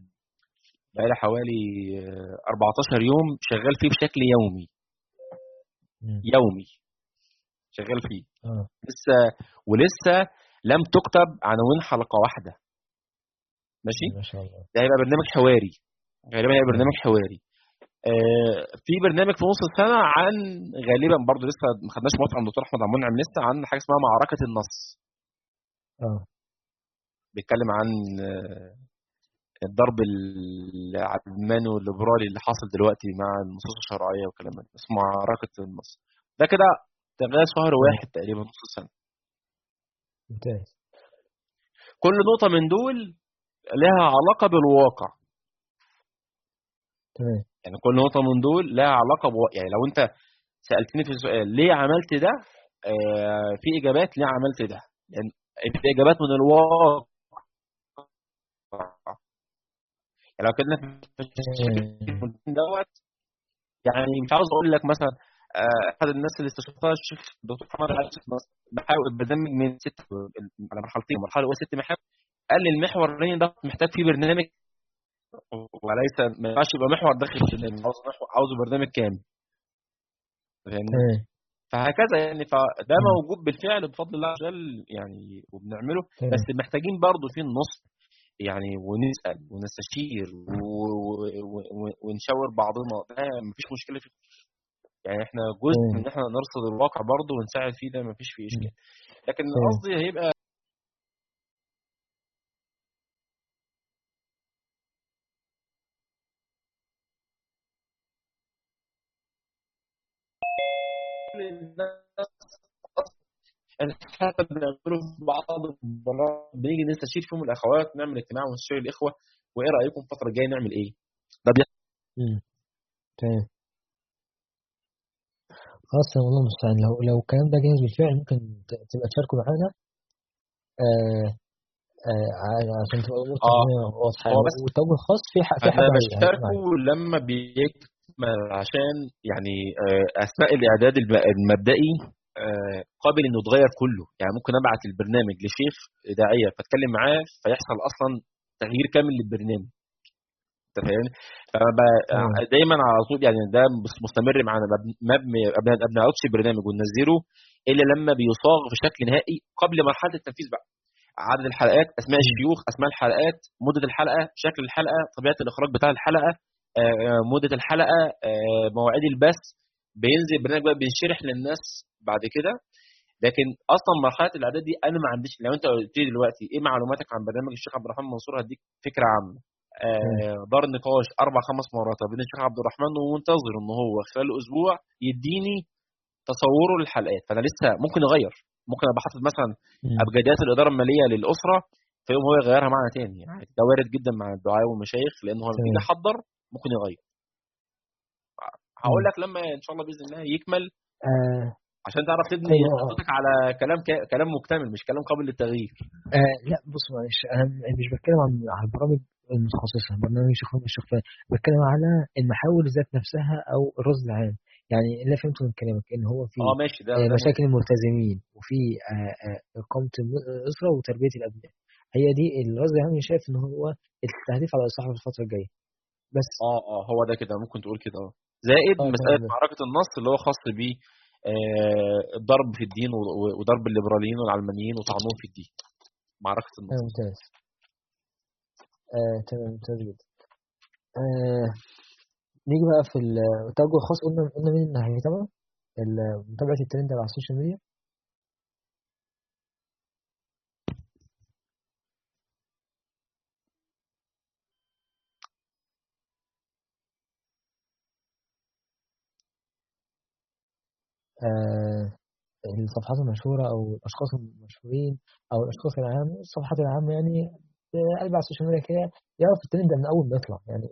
بقالي حوالي آه، 14 يوم شغال فيه بشكل يومي. يومي. شغال فيه. لسه ولسه لم تكتب عناوين حلقة واحدة. ماشي؟ ما شاء الله. ده هيبقى برنامج حواري. غالبا هيبقى. برنامج حواري. آه، في برنامج في نص السنة عن غالبا برضو لسه ما خدناش موافقة من الدكتور أحمد عبد المنعم لسه عن حاجة اسمها معركة النص. آه. بيتكلم عن آه، الضرب العلماني والليبرالي اللي حاصل دلوقتي مع النصوص الشرعية والكلام ده. اسمه معركة النص. ده كده تغير شهر واحد تقريبا نص السنة. ممتاز. كل نقطة من دول لها علاقة بالواقع. تمام. يعني كل نقطة من دول لها علاقة بو... يعني لو أنت سألتني في السؤال ليه عملت ده؟ آه في إجابات ليه عملت ده؟ في إجابات من الواقع. يعني لو كنا في دوت يعني مش عاوز أقول لك مثلا أحد الناس اللي استشرتها الشيخ الدكتور محمد علي مصر بحاول البرنامج من ست على مرحلتين مرحلة الاولى ست محاور. قال لي المحور ده محتاج فيه برنامج وليس ما ينفعش يبقى محور داخل البرنامج عاوز محور عاوز برنامج كامل. فاهمني؟ تمام فهكذا يعني فده مم. موجود بالفعل بفضل الله عز وجل يعني وبنعمله. تمام بس محتاجين برضه في النص يعني ونسأل ونستشير ونشاور بعضنا. ده مفيش مشكلة فيه. يعني إحنا جزء من إن إحنا نرصد الواقع برضه ونساعد فيه ده مفيش فيه. إشكال. لكن قصدي هيبقى الناس حتى بنعمله في بعض المرات بنيجي نستشير فيهم الأخوات نعمل اجتماع ونستشير الإخوة. وإيه رأيكم الفترة الجاية نعمل إيه؟ ده بيحصل. تمام. خلاص يا والله المستعان. لو لو الكلام ده جاهز بالفعل ممكن تبقى تشاركوا معانا. آه آه ع- عشان تبقى الأمور تنظيمية واضحه والتوجه الخاص في ح- في بشتركه معانا لما بيكمل عشان يعني آه، اثناء الإعداد الب- المبدئي آه، قابل إنه يتغير كله. يعني ممكن أبعت البرنامج لشيخ داعيه فأتكلم معاه فيحصل أصلا تغيير كامل للبرنامج. انت فاهم تمام دايما على طول يعني ده مستمر معانا. ما بن- ما بن- ما بنعرضش البرنامج وننزله الا لما بيصاغ في شكل نهائي قبل مرحله التنفيذ بقى عدد الحلقات أسماء. الشيوخ أسماء الحلقات مدة الحلقة شكل الحلقة طبيعة الإخراج بتاع الحلقة. آه، آه، مدة الحلقة آه، مواعيد البث بينزل البرنامج بقى بينشرح للناس بعد كده. لكن أصلا مرحلة الإعداد دي أنا ما عنديش لو أنت قلت لي دلوقتي إيه معلوماتك عن برنامج الشيخ عبد الرحمن منصور هديك فكرة عامة. آه، دار نقاش أربع خمس مرات بين الشيخ عبد الرحمن ومنتظر إن هو خلال أسبوع يديني تصوره للحلقات. فأنا لسه ممكن يغير ممكن أبقى حاطط مثلا. أبجديات الإدارة المالية للأسرة فيقوم هو يغيرها معنا تاني يعني. ده وارد جدا مع الدعاء والمشايخ لأن هو لما يجي تمام. يحضر ممكن يغير. هقول. لك لما إن شاء الله بإذن الله يكمل. آه. عشان تعرف تبني آه خطتك على كلام ك... كلام مكتمل مش كلام قابل للتغيير. آه لا بص معلش أنا مش بتكلم عن على البرامج المتخصصة برنامج فلان بتكلم على المحاور ذات نفسها أو الرصد العام. يعني اللي فهمته من كلامك إن هو في آه ماشي ده آه، مشاكل الملتزمين وفي آه، آه، إقامة الم- الأسرة وتربية الأبناء. هي دي الرصد العام شايف إن هو التهديف على الإصلاح في الفترة الجاية. بس. آه آه هو ده كده ممكن تقول كده آه. زائد آه مسألة معركه النص اللي هو خاص ب الضرب في الدين وضرب الليبراليين والعلمانيين وطعنهم في الدين. معركة النص. ممتاز. آه تمام ممتاز جدا. آه نيجي بقى في التوجه الخاص قلنا قلنا مين اللي هيتابع ال- متابعة الترند على ال social media. الصفحات المشهورة أو الأشخاص المشهورين أو الأشخاص العام الصفحات العامة يعني قلب على ال social media كده يعرف الترند من أول ما يطلع. يعني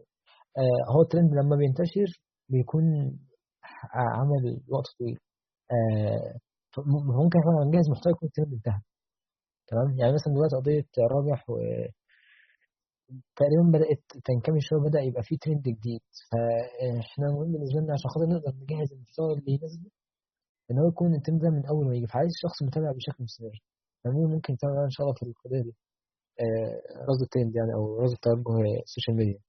آه هو الترند لما بينتشر بيكون عمل وقت طويل. آه ممكن إحنا نجهز محتوى يكون الترند انتهى. تمام؟ يعني مثلا دلوقتي قضية راجح وتقريبا بدأت تنكمش شوية بدأ يبقى فيه ترند جديد. فإحنا مهم بالنسبة لنا عشان خاطر نقدر نجهز المحتوى اللي يناسبه ان هو يكون الترند ده من أول ما يجي. فعايز شخص متابع بشكل مستمر. فمين ممكن يتابع إن شاء الله في القضية دي آه رصد الترند يعني أو رصد توجه ال social media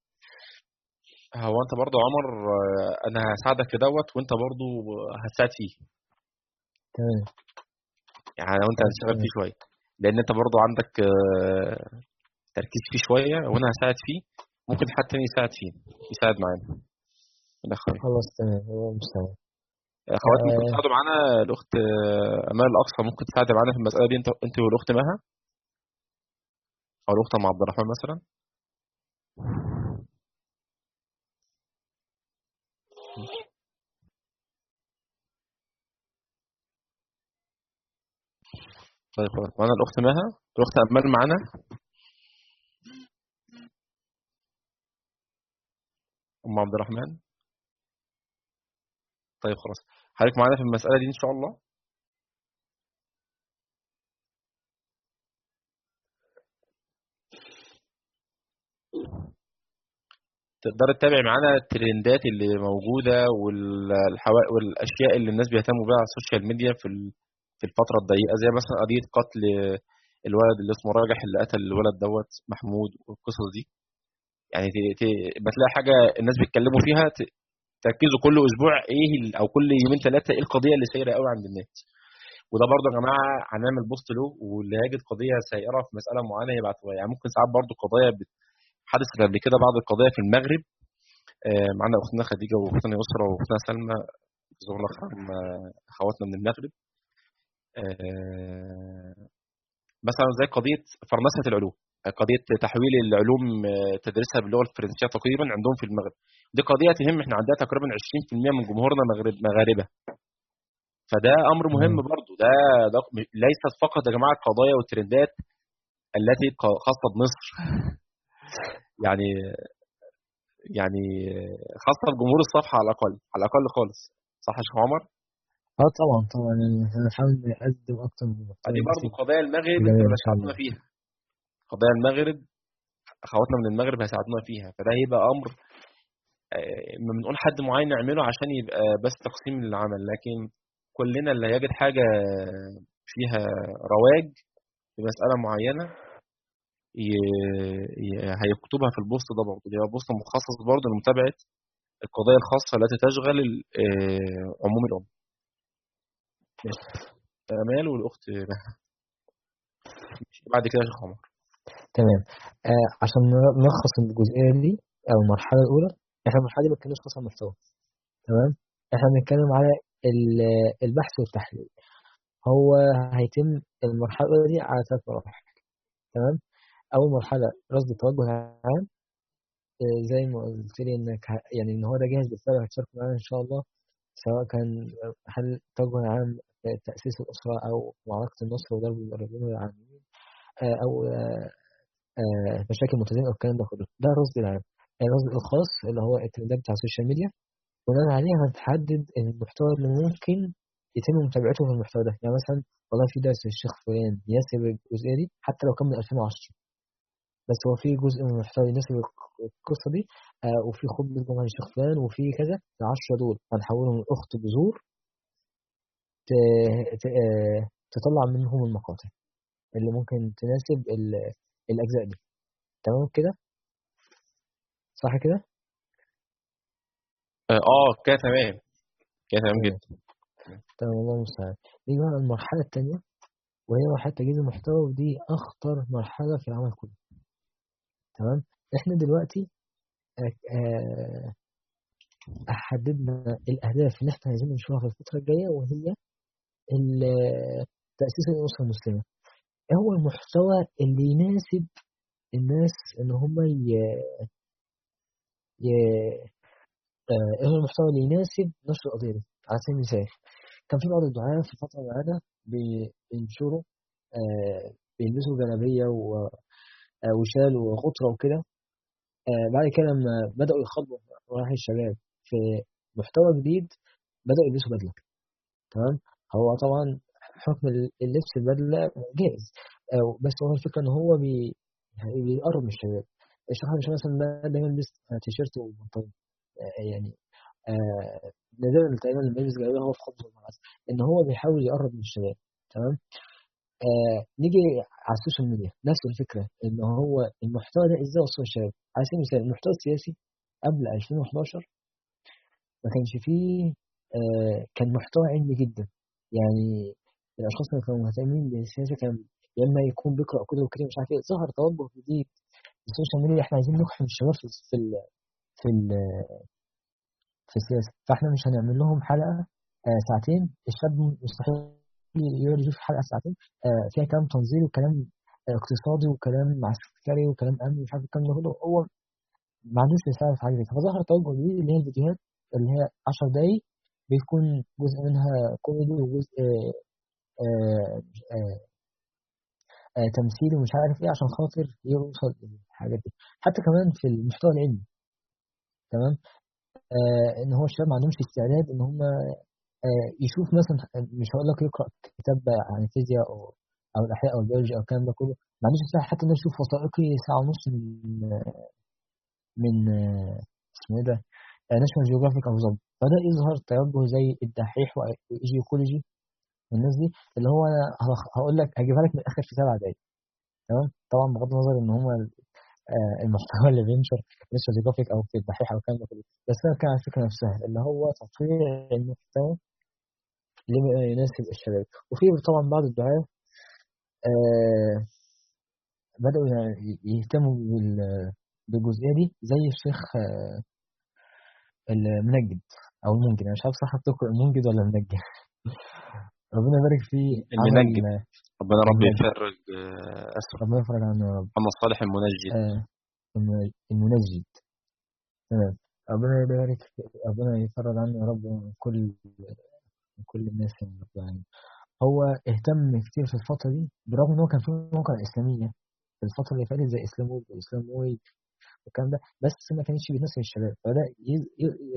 هو أنت برضو يا عمر آه، أنا هساعدك في دوت وأنت برضو هتساعد فيه. تمام. يعني لو أنت هتشتغل فيه شوية. لأن أنت برضو عندك آه، تركيز فيه شوية وأنا هساعد فيه. ممكن حد تاني يساعد فيه يساعد معانا خلاص تمام. هو مستوى اخوات ممكن آه. تساعدوا معانا؟ الأخت آه، أمال الأقصى ممكن تساعد معانا في المسألة دي؟ أنت أنت والأخت مها؟ أو الأخت أم عبد الرحمن مثلا؟ طيب خلاص. معانا الأخت مها؟ الأخت أمال معانا؟ أم عبد الرحمن؟ طيب خلاص. حضرتك معانا في المسألة دي إن شاء الله؟ تقدر تتابع معانا الترندات اللي موجودة والحوا... والأشياء اللي الناس بيهتموا بيها على ال social media في في الفترة الضيقة زي مثلا قضية قتل الولد اللي اسمه راجح اللي قتل الولد دوت محمود والقصص دي. يعني ت... ت... بتلاقي حاجة الناس بيتكلموا فيها ت... تركزوا كل أسبوع إيه. أو كل يومين ثلاثة إيه القضية اللي سايرة قوي عند الناس؟ وده برضه يا جماعة هنعمل بوست له واللي يجد قضية سائره في مسألة معينة يبعتوها يعني ممكن ساعات برضه قضايا بت... حدثت قبل كده بعض القضايا في المغرب. آه، معانا أختنا خديجة وأختنا يسرا وأختنا سلمى خير آه، أخواتنا من المغرب. آه، مثلا زي قضية فرنسه العلوم. قضية تحويل العلوم آه، تدريسها باللغة الفرنسية تقريبا عندهم في المغرب. دي قضية تهم إحنا عندنا تقريبا 20% من جمهورنا مغرب مغاربة. فده أمر مهم برضو. ده, ده ليست فقط يا جماعة القضايا والترندات التي خاصة بمصر يعني يعني خاصة بجمهور الصفحة على الأقل على الأقل خالص. صح يا شيخ عمر؟ آه طبعا طبعا. يعني إحنا هنحاول نقدم أكتر من دي مفيد قضايا المغرب هتساعدونا الله فيها. قضايا المغرب أخواتنا من المغرب هيساعدونا فيها. فده هيبقى أمر آه، ما بنقول حد معين نعمله عشان يبقى بس تقسيم للعمل. لكن كلنا اللي هيجد حاجة فيها رواج في مسألة معينة هيكتبها في ال post ده برضه. يبقى post مخصص برضه لمتابعة القضايا الخاصة التي تشغل آه، عموم الأمة. امال والأخت مها بعد كده يا شيخ عمر. تمام. آه عشان نلخص الجزئية دي أو المرحلة الأولى إحنا المرحلة دي ما بنتكلمش خالص عن المحتوى تمام؟ إحنا بنتكلم على ال- البحث والتحليل. هو هيتم المرحلة الأولى دي على ثلاث مراحل. تمام؟ أول مرحلة رصد التوجه العام آه، زي ما قلت لي إنك يعني إن هو ده جاهز بالفعل هتشارك معانا إن شاء الله. سواء كان هل التوجه العام في تأسيس الأسرة أو معركة النص وضرب الليبراليين والعلمانيين آه، آه، آه، مشاكل متزنه أو الكلام ده كله. ده الرصد العام. الرصد الخاص اللي هو الترندات بتاع ال social media. بناء عليه هتحدد المحتوى اللي ممكن يتم متابعته في المحتوى ده. يعني مثلا والله في درس الشيخ فلان يناسب الجزئية دي حتى لو كان من 2010 بس هو في جزء من المحتوى يناسب القصة دي. آه وفي خطبة جمعه الشيخ فلان وفي كذا. ال 10 دول هنحولهم لاخت بذور ت- ت- آه، تطلع منهم المقاطع اللي ممكن تناسب ال- الأجزاء دي. تمام كده؟ صح كده؟ آه آه، كده تمام. كده تمام جدا. تمام الله المستعان. نيجي بقى المرحلة الثانية وهي مرحلة تجهيز المحتوى ودي أخطر مرحلة في العمل كله. تمام؟ إحنا دلوقتي آه، آه، حددنا الأهداف اللي إحنا عايزين نشوفها في الفترة الجاية وهي ال- تأسيس الأسرة المسلمة. إيه هو المحتوى اللي يناسب الناس إن هم ي... ي... إيه هو المحتوى اللي يناسب نشر القضية دي. على سبيل المثال كان في بعض الدعاة في الفترة العاده بينشروا آه، بيلبسوا جلابية و- آه، وشال وغطره وكده. آه، بعد كده لما بدأوا يخاطبوا راح الشباب في محتوى جديد بدأوا يلبسوا بدلة. تمام؟ هو طبعا حكم اللبس البدلة جائز آه، بس هو الفكرة إن هو بي يعني بيقرب من الشباب. الشيخ مش مثلا دايما بيلبس تيشيرت وبنطلون. آه، يعني آه، نادرا تقريبا لما يلبس جلابية هو في خطبه الجمعه إن هو بيحاول يقرب من الشباب تمام؟ آه نيجي على ال social media. نفس الفكرة. إن هو المحتوى ده إزاي يوصل للشباب؟ على سبيل المثال المحتوى السياسي قبل 2011 ما كانش فيه آه كان محتوى علمي جدا. يعني الأشخاص اللي كانوا مهتمين بالسياسة كان يا إما يكون بيقرا كتب وكده مش عارف إيه. ظهر توجه جديد ال social media إحنا عايزين نقحم الشباب في في ال في ال في السياسة. فإحنا مش هنعمل لهم حلقة آه ساعتين. الشاب مستحيل يقعد يشوف حلقة ساعتين. آه فيها كلام تنظيري وكلام آه اقتصادي وكلام عسكري وكلام أمني مش عارف الكلام ده كله. هو ما عندوش رسالة في حاجة زي كده. فظهر توجه جديد اللي هي الفيديوهات اللي هي 10 دقايق بيكون جزء منها كوميدي وجزء آه آه آه تمثيلي ومش عارف إيه عشان خاطر يوصل للحاجات دي. حتى كمان في المحتوى العلمي تمام؟ إن هو الشباب ما عندهمش استعداد إن هم يشوف مثلا مش هقول لك يقرأ كتاب عن الفيزياء أو أو الأحياء أو البيولوجيا أو الكلام ده كله ما عندوش استعداد حتى إنه يشوف وثائقي ساعة ونص من من اسمه إيه ده؟ National Geographic ابو ظبي بدا يظهر توجه زي الدحيح وإيجيوكولوجي. والناس دي اللي هو أنا هقول لك هجيبها لك من الآخر في سبع دقايق. تمام؟ طبعا بغض النظر إن هم آه، المحتوى اللي بينشر National Geographic أو في الدحيح أو الكلام ده كله. بس أنا كان على الفكرة نفسها اللي هو تطوير المحتوى لما يناسب الشباب. وفي طبعا بعض الدعاة آه بدأوا يعني يهتموا بال- بالجزئية دي زي الشيخ آه، المنجد أو المنجد. أنا مش عارف صح تقرأ المنجد ولا المنجد. ربنا يبارك فيه عمل المنجد ربنا رب المنجد. يفرج آه، أسرة. ربنا يفرج عنه يا رب محمد صالح المنجد. آه الم- المنجد. تمام. ربنا يبارك ربنا يفرج عنه يا رب من كل من كل الناس العالمين. هو اهتم كتير في الفترة دي برغم إن هو كان في مواقع إسلامية. في الفترة اللي فاتت زي إسلام وورد وإسلام ويب والكلام ده. بس ما كانتش بتناسب الشباب. ي-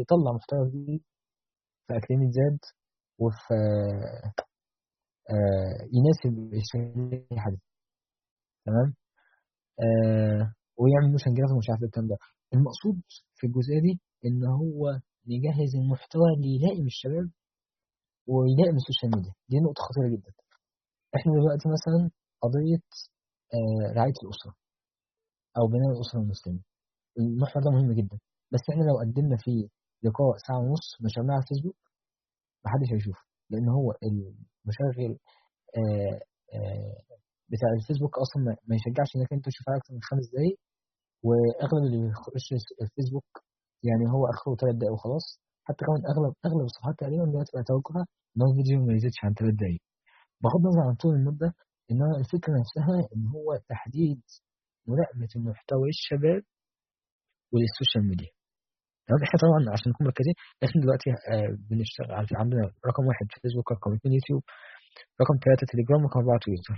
يطلع محتوى جديد في أكاديمية زاد وفي آه، يناسب الشريحة دي تمام؟ آه ويعمل motion graphic ومش عارف إيه الكلام ده. المقصود في الجزئية دي إن هو نجهز المحتوى اللي يلائم الشباب ويلائم ال social media. دي نقطة خطيرة جدا. إحنا دلوقتي مثلا قضية آه رعاية الأسرة أو بناء الأسرة المسلمة. المحور ده مهم جدا. بس إحنا لو قدمنا فيه لقاء ساعة ونص نشرناه على الفيسبوك محدش هيشوفه. لأن هو المشغل آه آه بتاع الفيسبوك أصلا ما- يشجعش إنك أنت تشوف أكتر من خمس دقايق وأغلب اللي بيخش الفيسبوك يعني هو آخره ثلاث دقايق وخلاص. حتى كمان أغلب أغلب الصفحات تقريبا دلوقتي بقى توجهها إن هو الفيديو ما يزيدش عن ثلاث دقايق. بغض النظر عن طول المدة إنما الفكرة نفسها إن هو تحديد مراقبة المحتوى للشباب ولل social media. إحنا طبعا عشان نكون مركزين إحنا دلوقتي آه، بنشتغل عندنا رقم واحد فيسبوك رقم اثنين يوتيوب رقم ثلاثة تليجرام رقم أربعة تويتر.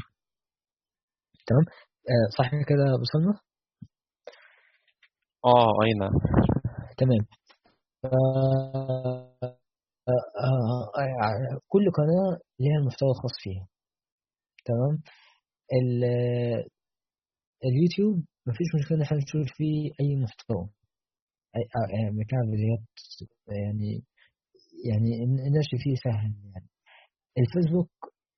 تمام؟ آه صح كده سلمى؟ آه أي نعم. تمام. آه كل قناة لها المحتوى الخاص فيها. تمام؟ ال- اليوتيوب مفيش مشكلة إن إحنا نشوف فيه أي محتوى. مكان فيديوهات يعني يعني النشر فيه سهل يعني. الفيسبوك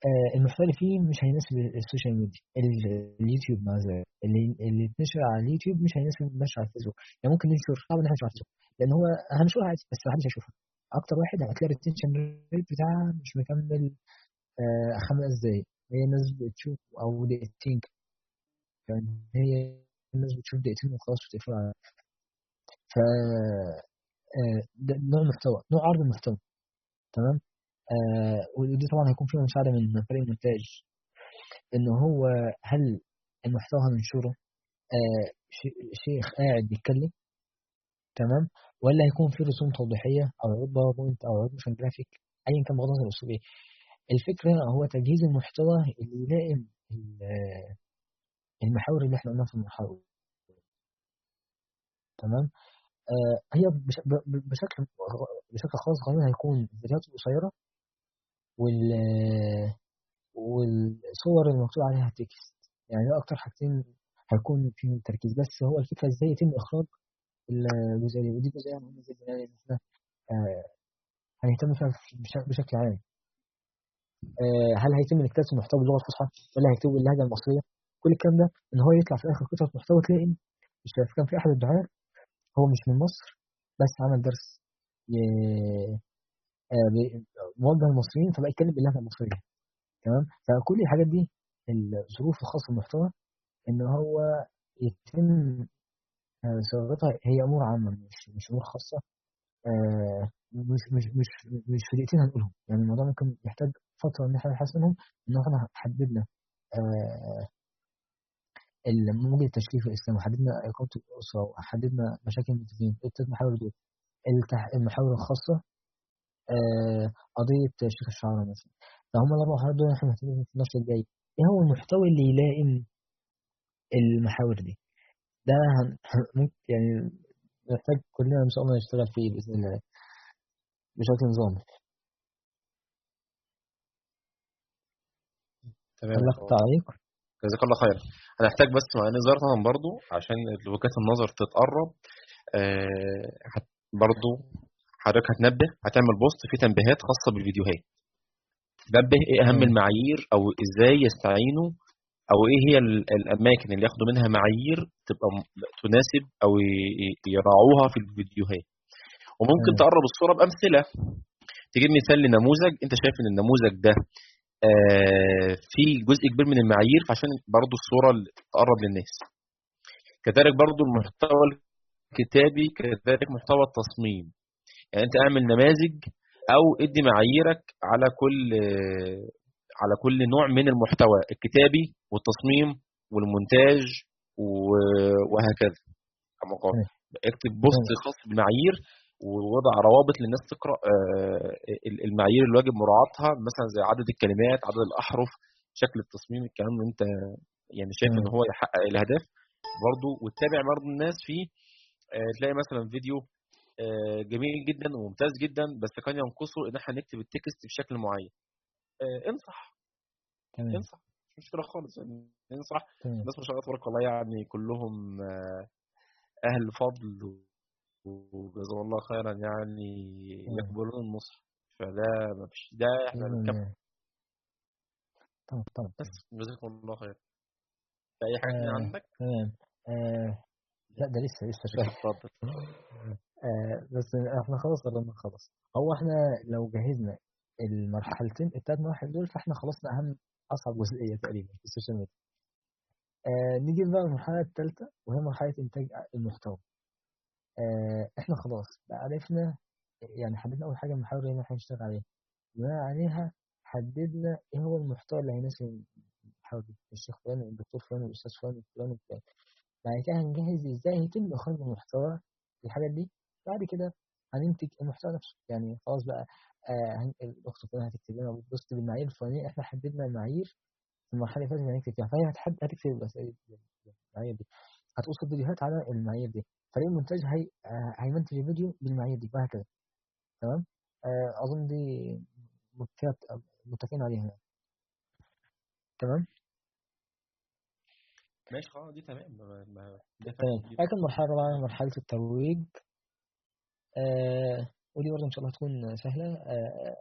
آه، المحتوى فيه مش هيناسب ال social media. ال- اليوتيوب ذلك اللي اللي يتنشر على اليوتيوب مش هيناسب النشر على الفيسبوك. يعني ممكن ننشر صعب ان إحنا على الفيسبوك. لأن هو هنشرها عادي بس محدش هيشوفها. أكتر واحد هتلاقي ال retention rate بتاعها مش مكمل آه، خمس دقايق. هي الناس بتشوف أو دقيقتين يعني هي الناس بتشوف دقيقتين وخلاص بتقفل على ف آه، نوع محتوى نوع عرض المحتوى تمام؟ آه ودي طبعا هيكون فيها مساعدة من فريق المونتاج إن هو هل المحتوى هننشره آه شيخ قاعد بيتكلم تمام؟ ولا هيكون في رسوم توضيحية أو عروض PowerPoint أو عروض motion graphic أيا كان بغض النظر الأسلوب إيه الفكرة هو تجهيز المحتوى اللي يلائم ال- المحاور اللي إحنا قلناها في المحاور. تمام؟ آه هي ب- ب- بشكل بشكل خاص غالبا هيكون الفيديوهات القصيرة وال والصور المكتوب عليها تكست. يعني ده أكتر حاجتين هيكون فيهم تركيز. بس هو الفكرة إزاي يتم إخراج الجزئية دي؟ ودي جزئية مهمة جدا يعني إن إحنا آه، هنهتم فيها بش- بشكل عام. آه، هل هيتم كتابة المحتوى باللغة الفصحى؟ ولا هيكتبه باللهجة المصرية؟ كل الكلام ده إن هو يطلع في الآخر قطعة محتوى تلاقي مش كان في أحد الدعاة هو مش من مصر بس عمل درس. ي- آه، موجه للمصريين فبقى يتكلم باللهجة المصرية. تمام؟ فكل الحاجات دي الظروف الخاصة بالمحتوى إن هو يتم آه، صياغتها هي أمور عامة مش مش أمور خاصة. آه، مش مش مش مش في دقيقتين هنقولهم. يعني الموضوع ممكن يحتاج فترة إن إحنا نحسنهم إن إحنا حددنا الموجة التشكيل في الإسلام وحددنا إقامة الأسرة وحددنا مشاكل المتدين التلات محاور دول التح- المحاور الخاصة آه، قضية شيخ الشعراء مثلا. فهم الأربع محاور دول إحنا محتاجين في النشر الجاي. إيه هو المحتوى اللي يلائم المحاور دي؟ ده ممكن يعني نحتاج كلنا إن شاء الله نشتغل فيه بإذن الله. بشكل نظامي. تمام. لك تعليق؟ جزاك الله خير هنحتاج بس مع نظرة برضو عشان وجهات النظر تتقرب آه برضو حضرتك هتنبه هتعمل بوست فيه تنبيهات خاصة بالفيديوهات. تنبه إيه أهم المعايير أو إزاي يستعينوا أو إيه هي ال- الأماكن اللي ياخدوا منها معايير تبقى تناسب أو يراعوها في الفيديوهات. وممكن تقرب الصورة بأمثلة. تجيب مثال لنموذج أنت شايف إن النموذج ده في جزء كبير من المعايير فعشان برضو الصورة تقرب للناس. كذلك برضو المحتوى الكتابي كذلك محتوى التصميم. يعني أنت اعمل نماذج أو ادي معاييرك على كل آه، على كل نوع من المحتوى الكتابي والتصميم والمونتاج وهكذا. اكتب post خاص بمعايير ووضع روابط للناس تقرأ آه، ال- المعايير اللي واجب مراعاتها مثلا زي عدد الكلمات عدد الأحرف شكل التصميم الكلام اللي أنت يعني شايف إن هو يحقق الأهداف برضه. وتتابع برضه الناس فيه آه، تلاقي مثلا فيديو آه، جميل جدا وممتاز جدا بس كان ينقصه إن إحنا نكتب ال text بشكل معين. آه، انصح. تمام. انصح. مش مشكلة خالص يعني. انصح. الناس ما شاء الله تبارك الله يعني كلهم آه، أهل فضل وجزاهم الله خيرا يعني تمام يقبلون النصح فده ما فيش ده إحنا بنكمل طبعا طبعا بس جزاكم الله خير في أي حاجة آه عندك؟ تمام. آه لا ده لسه لسه شوية. اتفضل. آه بس إحنا خلاص قررنا نخلص. هو إحنا لو جهزنا المرحلتين التلات مراحل دول فإحنا خلصنا أهم أصعب جزئية تقريبا في ال social media. آه نيجي بقى للمرحلة الثالثة وهي مرحلة إنتاج المحتوى. آه إحنا خلاص عرفنا يعني حددنا أول حاجة المحاور اللي إحنا هنشتغل عليها. بناء عليها حددنا إيه هو المحتوى اللي هيناسب المحاور دي الشيخ فلان الدكتور فلان الأستاذ فلان الفلان الفلان. بعد كده هنجهز إزاي يتم إخراج المحتوى الحاجات دي. بعد كده هننتج المحتوى نفسه. يعني خلاص بقى آه الأخت فلان هتكتب لنا post بالمعايير الفلانية. إحنا حددنا المعايير في المرحلة اللي فاتت هنكتب فيها. فهي هتكتب المعايير دي. هتقص الفيديوهات على المعايير دي. فريق المونتاج هي آه، هيمنتج الفيديو بالمعايير دي وهكذا. تمام؟ آه أظن دي متفق- متفقين عليها يعني. تمام؟ ماشي خلاص دي تمام. تمام. كبير لكن مرحله رابعه مرحلة الترويج. آه ودي برضه إن شاء الله هتكون سهلة. آه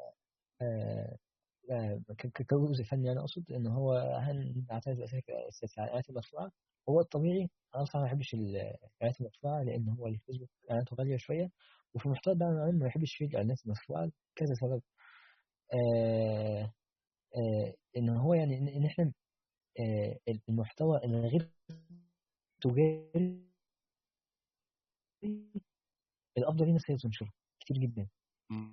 آه آه، ك- ك- كجزء فني يعني أقصد إن هو هنعتمد على الاعلانات المدفوعه هو الطبيعي أنا أصلا ما بحبش الاعلانات المدفوعة لأن هو الفيسبوك اعلاناته غالية شوية وفي المحتوى ده أنا ما بحبش فيه الاعلانات المدفوعة كذا سبب. آه آه إن هو يعني ان إحنا آه المحتوى الغير تجاري الأفضل لينا سيد تنشره كتير جدا.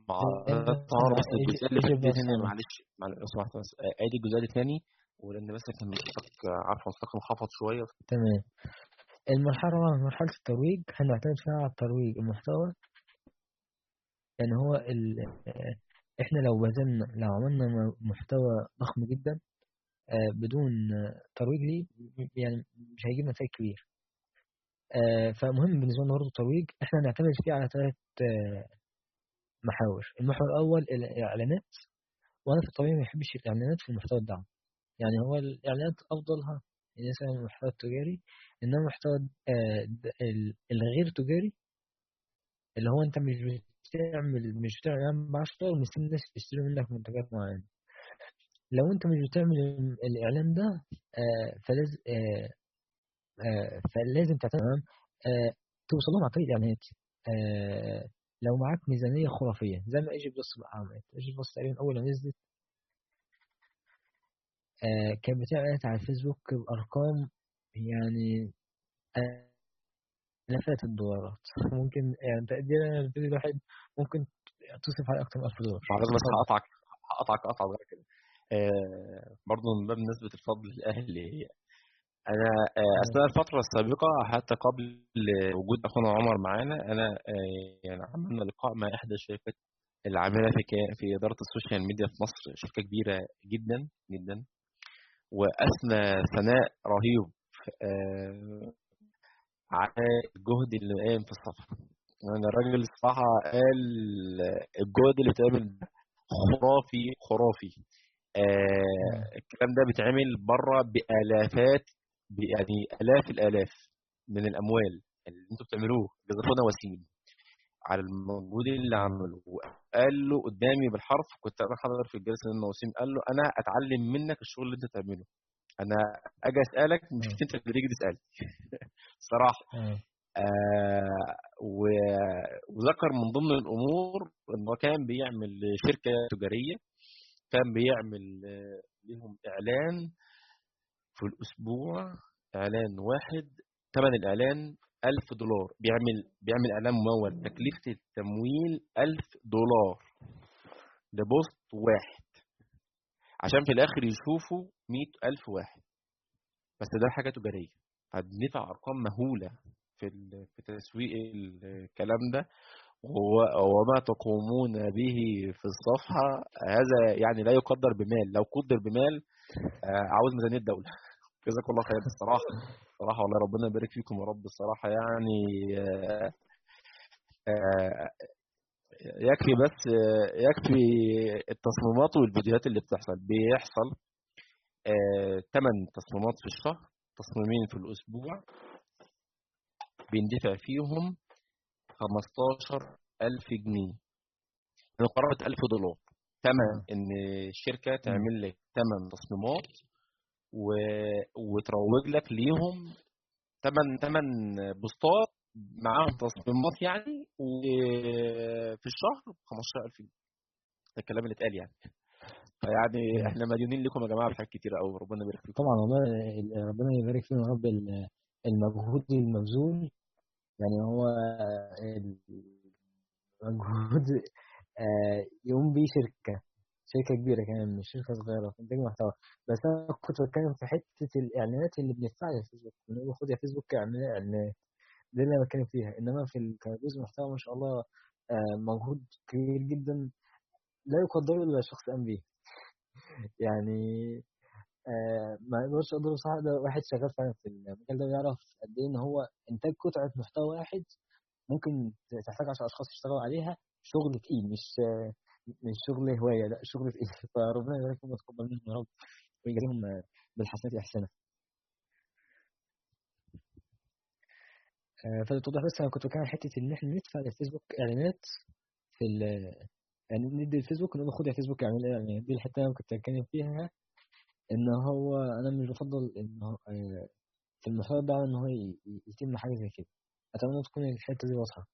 مع الطهارة بس اللي دي بلس تاني عمل معلش معلش لو سمحت بس آه، عيد الجزئية ولأن بس كان آه، عارفة صوتك انخفض شوية. تمام. المرحلة الرابعة مرحلة الترويج. هنعتمد فيها على الترويج المحتوى؟ يعني هو ال... آه، إحنا لو بذلنا لو عملنا محتوى ضخم جدا آه، بدون ترويج ليه يعني مش هيجيب نتائج كبير آه، فمهم بالنسبة لنا برضه الترويج. إحنا هنعتمد فيه على ثلاث محاور. المحور الأول الإعلانات. وأنا في الطبيعي ما بحبش الإعلانات في المحتوى الدعم. يعني هو الإعلانات أفضلها يعني مثلا المحتوى التجاري إنما المحتوى آه، الغير تجاري اللي هو أنت مش بتعمل مش بتعمل إعلان ب 10 ومستني الناس تشتري منك منتجات معينة. لو أنت مش بتعمل ال- الإعلان ده آه، فلازم آه، فلازم تمام؟ توصل لهم عن طريق الإعلانات. لو معاك ميزانية خرافية زي ما ايجي بلس بقى عملت ايجي بلس تقريبا أول ما نزلت كانت بتعلن على الفيسبوك بأرقام يعني آلافات الدولارات. ممكن يعني تقديرا الفيديو الواحد ممكن تصرف عليه أكتر من 1000 دولار. معلش بس هقطعك هقطعك صغيرة كده. آه، برضه من باب نسبة الفضل لأهلي أنا آه، أثناء الفترة السابقة حتى قبل وجود أخونا عمر معانا أنا آه، يعني عملنا لقاء مع إحدى الشركات العاملة في في إدارة ال social media في مصر شركة كبيرة جدا جدا. وأثنى ثناء رهيب آه، على الجهد اللي قام في الصفحة يعني الراجل الصراحة قال الجهد اللي بيتعمل ده خرافي خرافي. آه الكلام ده بيتعمل بره بآلافات ب- يعني آلاف الآلاف من الأموال اللي أنتوا بتعملوه جزاكم وسيم. على المجهود اللي عمله وقال له قدامي بالحرف كنت أنا حاضر في الجلسة ان وسيم قال له أنا أتعلم منك الشغل اللي أنت بتعمله أنا أجي أسألك مش. أنت اللي تيجي تسألني صراحة. آه وذكر من ضمن الأمور إن هو كان بيعمل شركة تجارية كان بيعمل لهم إعلان في الأسبوع إعلان واحد ثمن الإعلان 1000 دولار. بيعمل بيعمل إعلان ممول. تكلفة التمويل 1000 دولار. لبوست واحد. عشان في الآخر يشوفوا 100000 واحد. بس ده حاجة تجارية. هندفع أرقام مهولة في في تسويق الكلام ده. وما تقومون به في الصفحة. هذا يعني لا يقدر بمال. لو قدر بمال آه، عاوز ميزانية دولة. جزاكم الله خير الصراحة. صراحة والله ربنا يبارك فيكم يا رب. الصراحه يعني آه، آه، يكفي بس آه، يكفي التصميمات والفيديوهات اللي بتحصل. بيحصل ثمان تصميمات في الشهر تصميمين في الأسبوع. بيندفع فيهم 15000 جنيه. يعني قرابة 1000 دولار. ثمن إن الشركة تعمل لك ثمان تصميمات و... وتروج لك ليهم ثمان ثمان بوستات معاهم تصميمات يعني وفي الشهر 15000 جنيه. ده الكلام اللي اتقال يعني. فيعني. إحنا مديونين لكم يا جماعة بحاجات كتيرة قوي ربنا يبارك فيكم. طبعا والله ال- ربنا يبارك فيهم يا رب ال- المجهود المبذول. يعني هو المجهود آه، يقوم بيه شركة. شركة كبيرة كمان مش شركة صغيرة في إنتاج محتوى. بس أنا كنت بتكلم في حتة الإعلانات اللي بندفعها بنقول خد يا فيسبوك إعلانات. ده اللي أنا بتكلم فيها إنما في كجزء محتوى ما شاء الله آه، مجهود كبير جدا لا يقدر إلا شخص قام بيه يعني آه، ما يقدرش أقدر صح ده واحد شغال فعلا في المجال ده ويعرف قد إيه إن هو إنتاج قطعة محتوى واحد ممكن تحتاج 10 أشخاص يشتغلوا عليها شغل تقيل مش مش شغل هواية لا شغل تقيل فربنا يبارك فيهم ويتقبل منهم يا رب. ويجازيهم آه، بالحسنات احسانا آه، فللتوضيح بس أنا كنت بتكلم عن حتة إن إحنا ندفع للفيسبوك إعلانات في ال يعني ندي الفيسبوك نقول خد يا فيسبوك اعمل لي اعلانات دي الحتة اللي أنا كنت بتكلم فيها إن هو أنا مش بفضل إن هو آه، في المحتوى ده إن هو يتم حاجة زي كده. أتمنى تكون الحتة دي واضحة.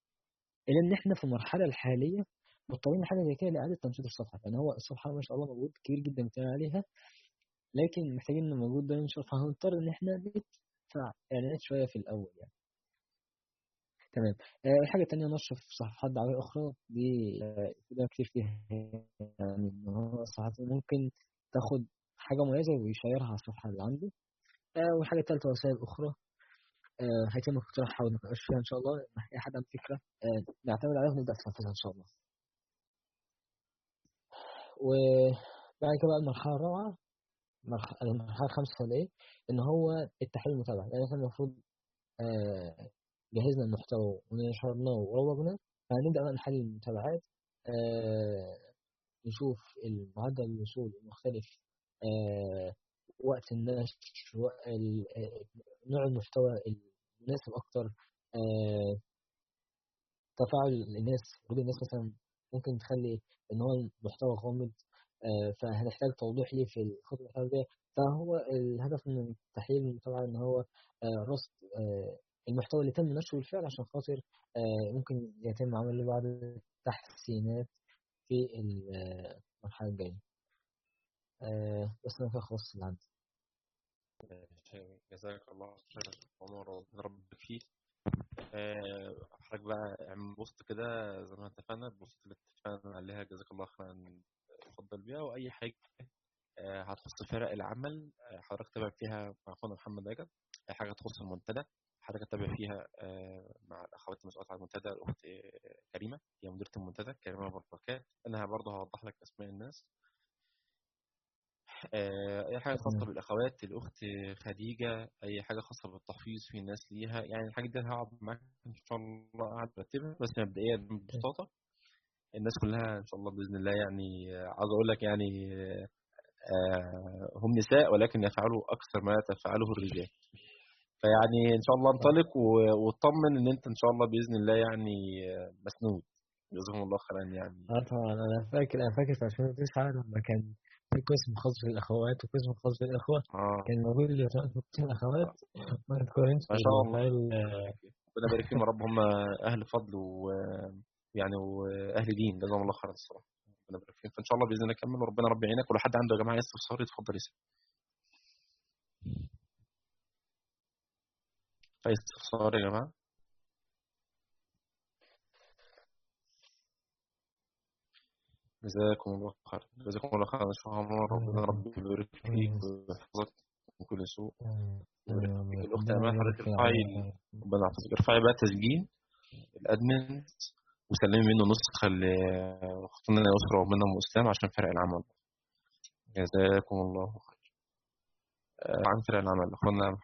إلا إن إحنا في المرحلة الحالية مضطرين لحاجة زي كده لإعادة تنشيط الصفحة لأن هو الصفحة ما شاء الله مجهود كبير جدا بتاع عليها لكن محتاجين ان المجهود ده ينشر فهنضطر إن إحنا ندفع إعلانات شوية في الأول يعني. تمام. آه، الحاجة التانية نشر في صفحات دعوية أخرى دي آه، ده كتير فيها يعني إن هو الصفحات ممكن تاخد حاجة مميزة ويشيرها على الصفحة اللي عنده. آه، والحاجة الثالثه وسائل أخرى. آه، هيتم اقتراحها ونتناقش فيها إن شاء الله أي حد عنده فكرة آه، نعتمد عليها ونبدأ ننفذها إن شاء الله. وبعد كده بقى المرحلة الرابعة مرح- المرحلة الخامسة إيه إن هو التحليل المتابعة. يعني إحنا المفروض آه، جهزنا المحتوى ونشرناه وروجناه فهنبدأ بقى نحلل المتابعات آه، نشوف المعدل الوصول المختلف آه، وقت النشر نوع المحتوى المناسب أكتر تفاعل الناس وجود الناس مثلا ممكن تخلي إن هو المحتوى غامض آه، فهنحتاج توضيح ليه في الخطوة المحتوى دي فهو الهدف من تحليل المتابعه إن هو آه، رصد آه، المحتوى اللي تم نشره بالفعل عشان خاطر ممكن يتم عمل بعض التحسينات في المرحلة الجاية. آه، بس أنا خلاص اللي عندي. جزاك الله خير عمر ربنا يبارك فيك آه، حضرتك بقى اعمل post كده زي ما اتفقنا ال post اللي اتفقنا عليها جزاك الله خيرا اتفضل بيها وأي حاجة آه، هتخص فرق العمل آه، حضرتك تابع فيها مع أخونا محمد أجل أي حاجة تخص المنتدى حضرتك تابع فيها مع الأخوات المسؤولات عن المنتدى الأخت كريمة هي مديرة المنتدى كريمة بركات. أنا برضه هوضح لك أسماء الناس. أي حاجة خاصة. بالأخوات الأخت خديجة أي حاجة خاصة بالتحفيظ في ناس ليها. يعني الحاجات دي هقعد معاك إن شاء الله قاعد برتبها بس مبدئيا ببساطة الناس كلها إن شاء الله بإذن الله يعني آه، عاوز أقول لك يعني آه، هم نساء ولكن يفعلوا أكثر ما تفعله الرجال. فيعني إن شاء الله انطلق واطمن إن أنت إن شاء الله بإذن الله يعني مسنود. جزاهم الله خيرا يعني. آه طبعا أنا فاكر أنا فاكر في 2009 لما كان في قسم خاص بالأخوات وقسم خاص بالاخوه آه. كان موجود اللي في قسم الاخوات ما تقارنش ما شاء الله. ربنا يبارك فيهم يا رب. هم أهل فضل ويعني وأهل دين. جزاهم الله خيرا الصراحة. ربنا يبارك فيهم. فإن شاء الله بإذن الله نكمل وربنا رب يعينك ولو حد عنده يا جماعة استفسار يتفضل يسال في استفسار يا جماعة. جزاكم الله خير. جزاكم الله خير. يا شيخ عمر ربنا رب يبارك فيك ويحفظك من كل سوء. الأخت أمان حضرتك ارفعي ربنا يحفظك. ارفعي بقى تسجيل. الادمن وسلمي منه نسخه لاختنا يسرا ومنى ام اسلام عشان فرق العمل. جزاكم الله خير. آه، عن فرق العمل. اخوانا